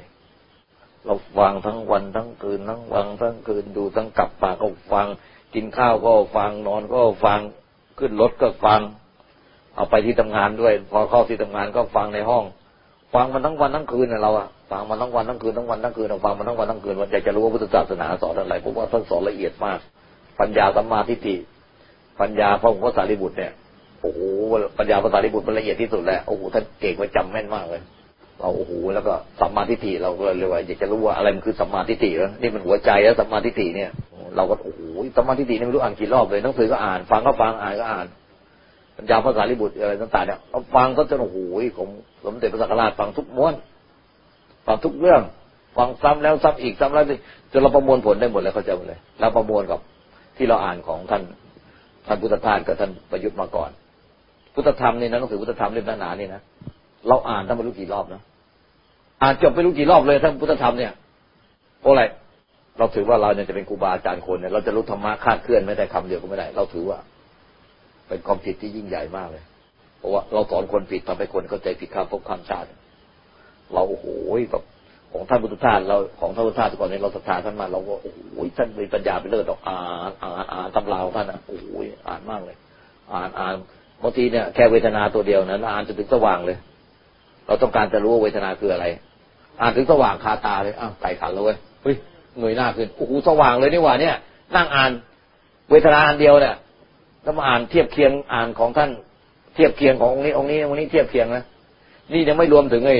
เราฟังทั้งวันทั้งคืนทั้งวันทั้งคืนดูทั้งกลับป่าก็ฟัง กินข้าวก็ฟังนอนก็ฟังขึ้นรถก็ฟัง เอาไปที่ทำงานด้วย พอเข้าที่ทำงานก็ฟังในห้อง ฟังมันทั้งวันทั้งคืนเราอะฟังมันทั้งวันทั้งคืนทั้งวันทั้งคืนเราฟังมันทั้งวันทั้งคืนวันอยากจะรู้ว่าพุทธศาสนาสอนอะไรเพราะว่าท่านสอนละเอียดมาก ปัญญาสัมมาทิฏฐิปัญญาพระองค์พระสารีบุตรเนี่ยโอ้โหปัญญาพระสารีบุตรมันละเอียดที่สุดแล้วโอ้โหท่านเก่งไว้จำแม่นมากเลย เราโอ้โหแล้วก็สัมมาทิฏฐิเราก็เลยว่าอยากจะรู้ว่าอะไรมันคือสัมมาทิฏฐิแล้วนี่มันหัวใจแล้วสัมมาทิฏฐิเนี่ย เราก็โอ้โหสัมมาทิฏฐินี่ไม่รู้อ่านกี่รอบเลยหนังสือก็อ่านฟังก็ฟังอ่านก็อ่านปัญญาภาษาลิบุตรอะไรต่างๆเนี่ยเราฟังก็จะโอ้โหผมสมเด็จพระสังฆราชฟังทุกม้วนฟังทุกเรื่องฟังซ้ำแล้วซ้ำอีกซ้ำแล้วจนเราประมวลผลได้หมดเลยเข้าใจหมดเลยเราประมวลกับที่เราอ่านของท่านท่านพุทธทาสกับท่านประยุทธ์มาก่อน พุทธธรรมนี่นะหนังสือพุทธธรรมเล่มหนาๆนี่นะ เราอ่านทั้งไม่รู้กี่รอบนะอ่านจบไม่รู้กี่รอบเลยท่านพุทธธรรมเนี่ยโอ้ไรเราถือว่าเราเนี่ยจะเป็นครูบาอาจารย์คนเนี่ยเราจะรู้ธรรมะคาดเคลื่อนไม่ได้คำเดียวก็ไม่ได้ เราถือว่า เป็นความผิดที่ยิ่งใหญ่มากเลย เพราะว่าเราสอนคนผิดทำให้คนเข้าใจผิดข้ามภพข้ามชาติ เราโอ้โหแบบของท่านพุทธทาสเราของท่านพุทธทาสก่อนนี้เราศรัทธาท่านมาเราก็โอ้โหท่านมีปัญญาไปเลิศออกอ่านอ่านอ่านตำราของท่านอะโอ้โหอ่านมากเลย อ่านอ่านบางทีเนี่ยแค่เวทนาตัวเดียวนั้นอ่านจนถึงสว่างเลย เราต้องการจะรู้ว่าเวทนาคืออะไร อ่านถึงสว่างคาตาเลยอ้าวไก่ขันแล้วเลยเฮ้ยเงยหน้าขึ้นโอ้โหสว่างเลยนี่หว่าเนี่ย นั่งอ่าน เวทนาอันเดียวเนี่ยแล้วมาอ่านเทียบเคียงอ่านของท่าน เทียบเคียงขององค์นี้องค์นี้องค์นี้เทียบเคียงนะนี่ยังไม่รวมถึงไอ้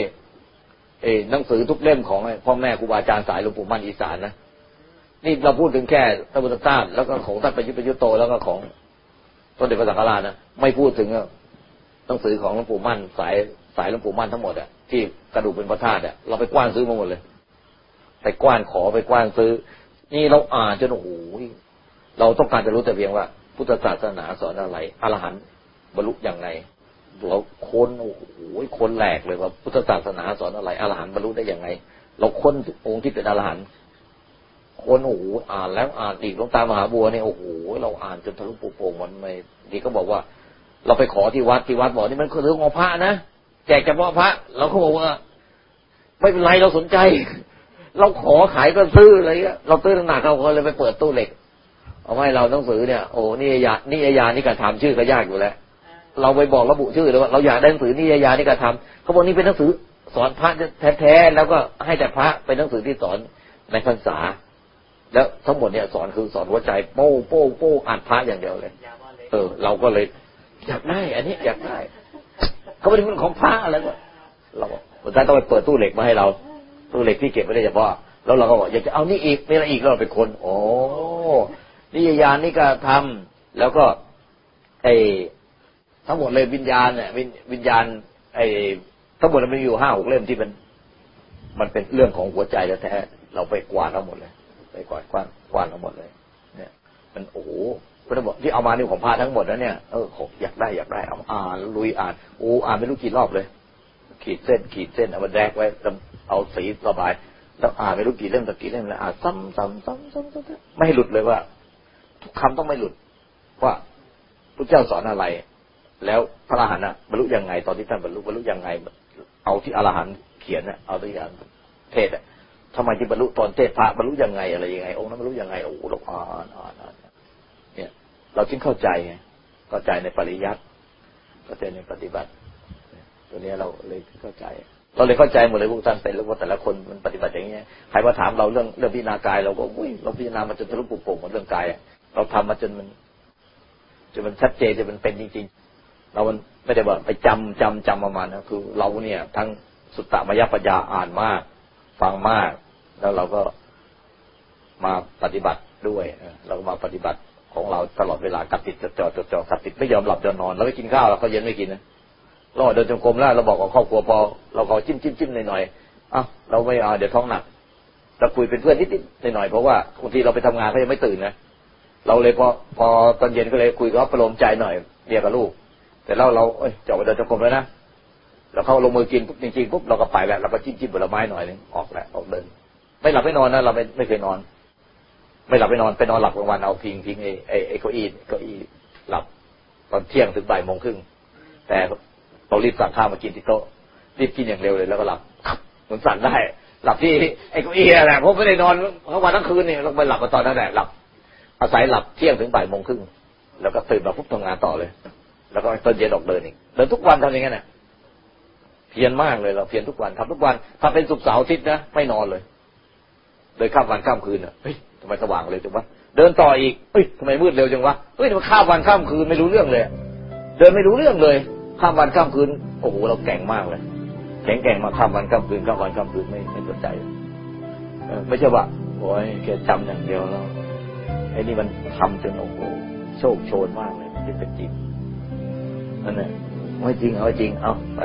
เอ้หนังสือทุกเล่มของพ่อแม่ครูบาอาจารย์สายหลวงปู่มั่นอีสานนะนี่เราพูดถึงแค่พระพุทธเจ้าแล้วก็ของท่านประยุทธ์ประยุทธ์โตแล้วก็ของต้นเด็จพระสังฆราชนะไม่พูดถึงหนังสือของหลวงปู่มั่นสาย สายหลวงปู่มั่นทั้งหมดอะที่กระดูกเป็นพระธาตุอะเราไปกว้านซื้อมาหมดเลย ไปกว้านขอไปกว้านซื้อ นี่เราอ่านจนโอ้โหเราต้องการจะรู้แต่เพียงว่า พุทธศาสนาสอนอะไรอรหันต์บรรลุอย่างไงเราค้นโอ้โหคนแหลกเลยว่าพุทธศาสนาสอนอะไรอรหันต์บรรลุได้อย่างไงเราค้นองค์ที่เป็นอรหันต์คนโอ้โหอ่านแล้วอ่านอีกลงตามหาบัวเนี่ยโอ้โหเราอ่านจนทะลุปุโป่งมันไม่ดีก็บอกว่า เราไปขอที่วัดที่วัดบอกนี่มันคือเรื่องของพระนะ แจกเฉพาะพระ เราก็บอกว่า ไม่เป็นไรเราสนใจ เราขอขายก็ซื้ออะไรเงี้ยเราตื้อหนักเราก็เลยไปเปิดตู้เหล็ก เอาไว้เราต้องซื้อเนี่ยโอ้นี่ยานี่ยานี่การทำชื่อก็ยากอยู่แล้วเราไปบอกระบุชื่อเลยว่าเราอยากได้หนังสือนิยายานี่การทำเขาบอกนี่เป็นหนังสือสอนพระแท้ๆแล้วก็ให้แต่พระเป็นหนังสือที่สอนในพรรษา แล้วทั้งหมดเนี่ยสอนคือสอนหัวใจโป้โป้โป้อ่านพระอย่างเดียวเลย เออ เราก็เลยอยากได้ อันนี้อยากได้ เขาไม่ได้เป็นของพระอะไรก็เราบอกวันนั้นต้องไปเปิดตู้เหล็กมาให้เรา ตู้เหล็กที่เก็บไว้ได้เฉพาะแล้วเราก็บอกอยากจะเอานี่อีกนี่อะไรอีกเราเป็นคน โอ้นิยายานี่ก็ทำแล้วก็ ไอทั้งหมดเลยวิญญาณเนี่ยวิญญาณ ไอ้ทั้งหมดมันมีอยู่ห้าหกเล่มที่มันมันเป็นเรื่องของหัวใจแท้เราไปกวาดทั้งหมดเลย ไปกวาดกว้านกวาดทั้งหมดเลย เนี่ย มันโอ้ พระบอกที่เอามานี่ของพระทั้งหมดแล้วเนี่ยเอออยากได้อยากได้เอาอ่านลุยอ่านโอ้อ่านไม่รู้กี่รอบเลย ขีดเส้น ขีดเส้นเอามาแดกไว้เอาสีระบายแล้วอ่านไม่รู้กี่เล่มตะกี่เล่มแล้วอ่านซ้ำซ้ำซ้ำซ้ำซ้ำไม่ให้หลุดเลยว่า ทุกคำต้องไม่หลุด ว่าพระเจ้าสอนอะไร แล้วพระอรหันต์บรรลุยังไง ตอนที่ท่านบรรลุบรรลุยังไง เอาที่อรหันต์เขียนเนี่ยเอาที่อรหันต์เทศอะทำไมที่บรรลุตอนเทศพระบรรลุยังไงอะไรยังไง องค์นั้นบรรลุยังไงโอ้โหเราอ่านอ่านอ่าน เราจึงเข้าใจไงเข้าใจในปริยัติเข้าใจในปฏิบัติ ตัวนี้เราเลยเข้าใจ เราเลยเข้าใจหมดเลยพวกท่านเป็นแล้วว่าแต่ละคนมันปฏิบัติอย่างเงี้ยใครมาถามเราเรื่องเรื่องพิจารณากาย เราก็อุ้ยเราพิจารณามาจนทะลุปุโป่งหมดเรื่องกายเราทำมาจนมันจนมันชัดเจนจนมันเป็นจริงๆ เรามันไม่ได้ว่าไปจำจำจำประมาณนะคือ เราเนี่ย ทั้งสุตตมยปัญญาอ่านมาก ฟังมาก แล้วเราก็มาปฏิบัติด้วยเราก็มาปฏิบัติ ของเราตลอดเวลากัดติดจดจ่อจดจ่อกัดติดไม่ยอมหลับจนนอนเราไม่กินข้าวเราก็เย็นไม่กินนะเราเดินจงกรมแล้วเราบอกกับครอบครัวพอ เราขอจิ้มจิ้มจิ้มหน่อยหน่อยอะเราไม่เอาเดี๋ยวท้องหนักเราคุยเป็นเพื่อนนิดนิดหน่อยหน่อยเพราะว่าบางทีเราไปทำงานเขายังไม่ตื่นนะเราเลยพอพอตอนเย็นก็เลยคุยกับประโลมใจหน่อยเรียกกับลูก แต่เราเราเอ้ยจออกไปเดินจงกรมแล้วนะเราเข้าลงมือกินปุ๊บจริงๆปุ๊บเราก็ไปแล้วเราก็จิ้มจิ้มผลไม้หน่อยนึงออกแล้วออกเดิน ไม่หลับไม่นอนนะเราไม่ไม่เคยนอน ไม่หลับไม่นอนไปนอนหลับกลางวันเอาพิงพิงไอ้ไอ้เก้าอี้เก้าอี้หลับตอนเที่ยงถึงบ่ายโมงครึ่งแต่เรารีบสั่งข้าวมากินที่โต๊ะรีบกินอย่างเร็วเลยแล้วก็หลับมันสั่นได้ หลับที่ไอ้เก้าอี้แหละผมไม่ได้นอนทั้งวันทั้งคืนเนี่ยเราไปหลับมาตอนนั้นแหละหลับ อาศัยหลับเที่ยงถึงบ่ายโมงครึ่งแล้วก็ตื่นมาปุ๊บทำงานต่อเลย แล้วก็ตอนเย็นออกเดินอีกเดินทุกวันทำอย่างนั้นน่ะเพียรมากเลยเราเพียรทุกวันทำทุกวันถ้าเป็นสุกเสาร์อาทิตย์นะไม่นอนเลยเลยข้ามวันข้ามคืนอะเฮ้ยำไมสว่างเลยจังวะเดินต่ออีกเฮ้ยทำไมมืดเร็วจังวะเฮ้ยมันข้ามวันข้ามคืนไม่รู้เรื่องเลย เดินไม่รู้เรื่องเลย ข้ามวันข้ามคืนโอ้โหเราแก่งมากเลยแข็งแกร่งมาข้ามวันข้ามคืนข้ามวันข้ามคืนไม่ไม่สนใจไม่ใช่ว่าโอ้ยแกจำอย่างเดียวแล้วไอ้นี่มันทำจนโอ้โหโชคโชนมากเลยที่เป็นจริงนั่นแหละไม่จริงเอาจริงเอาไป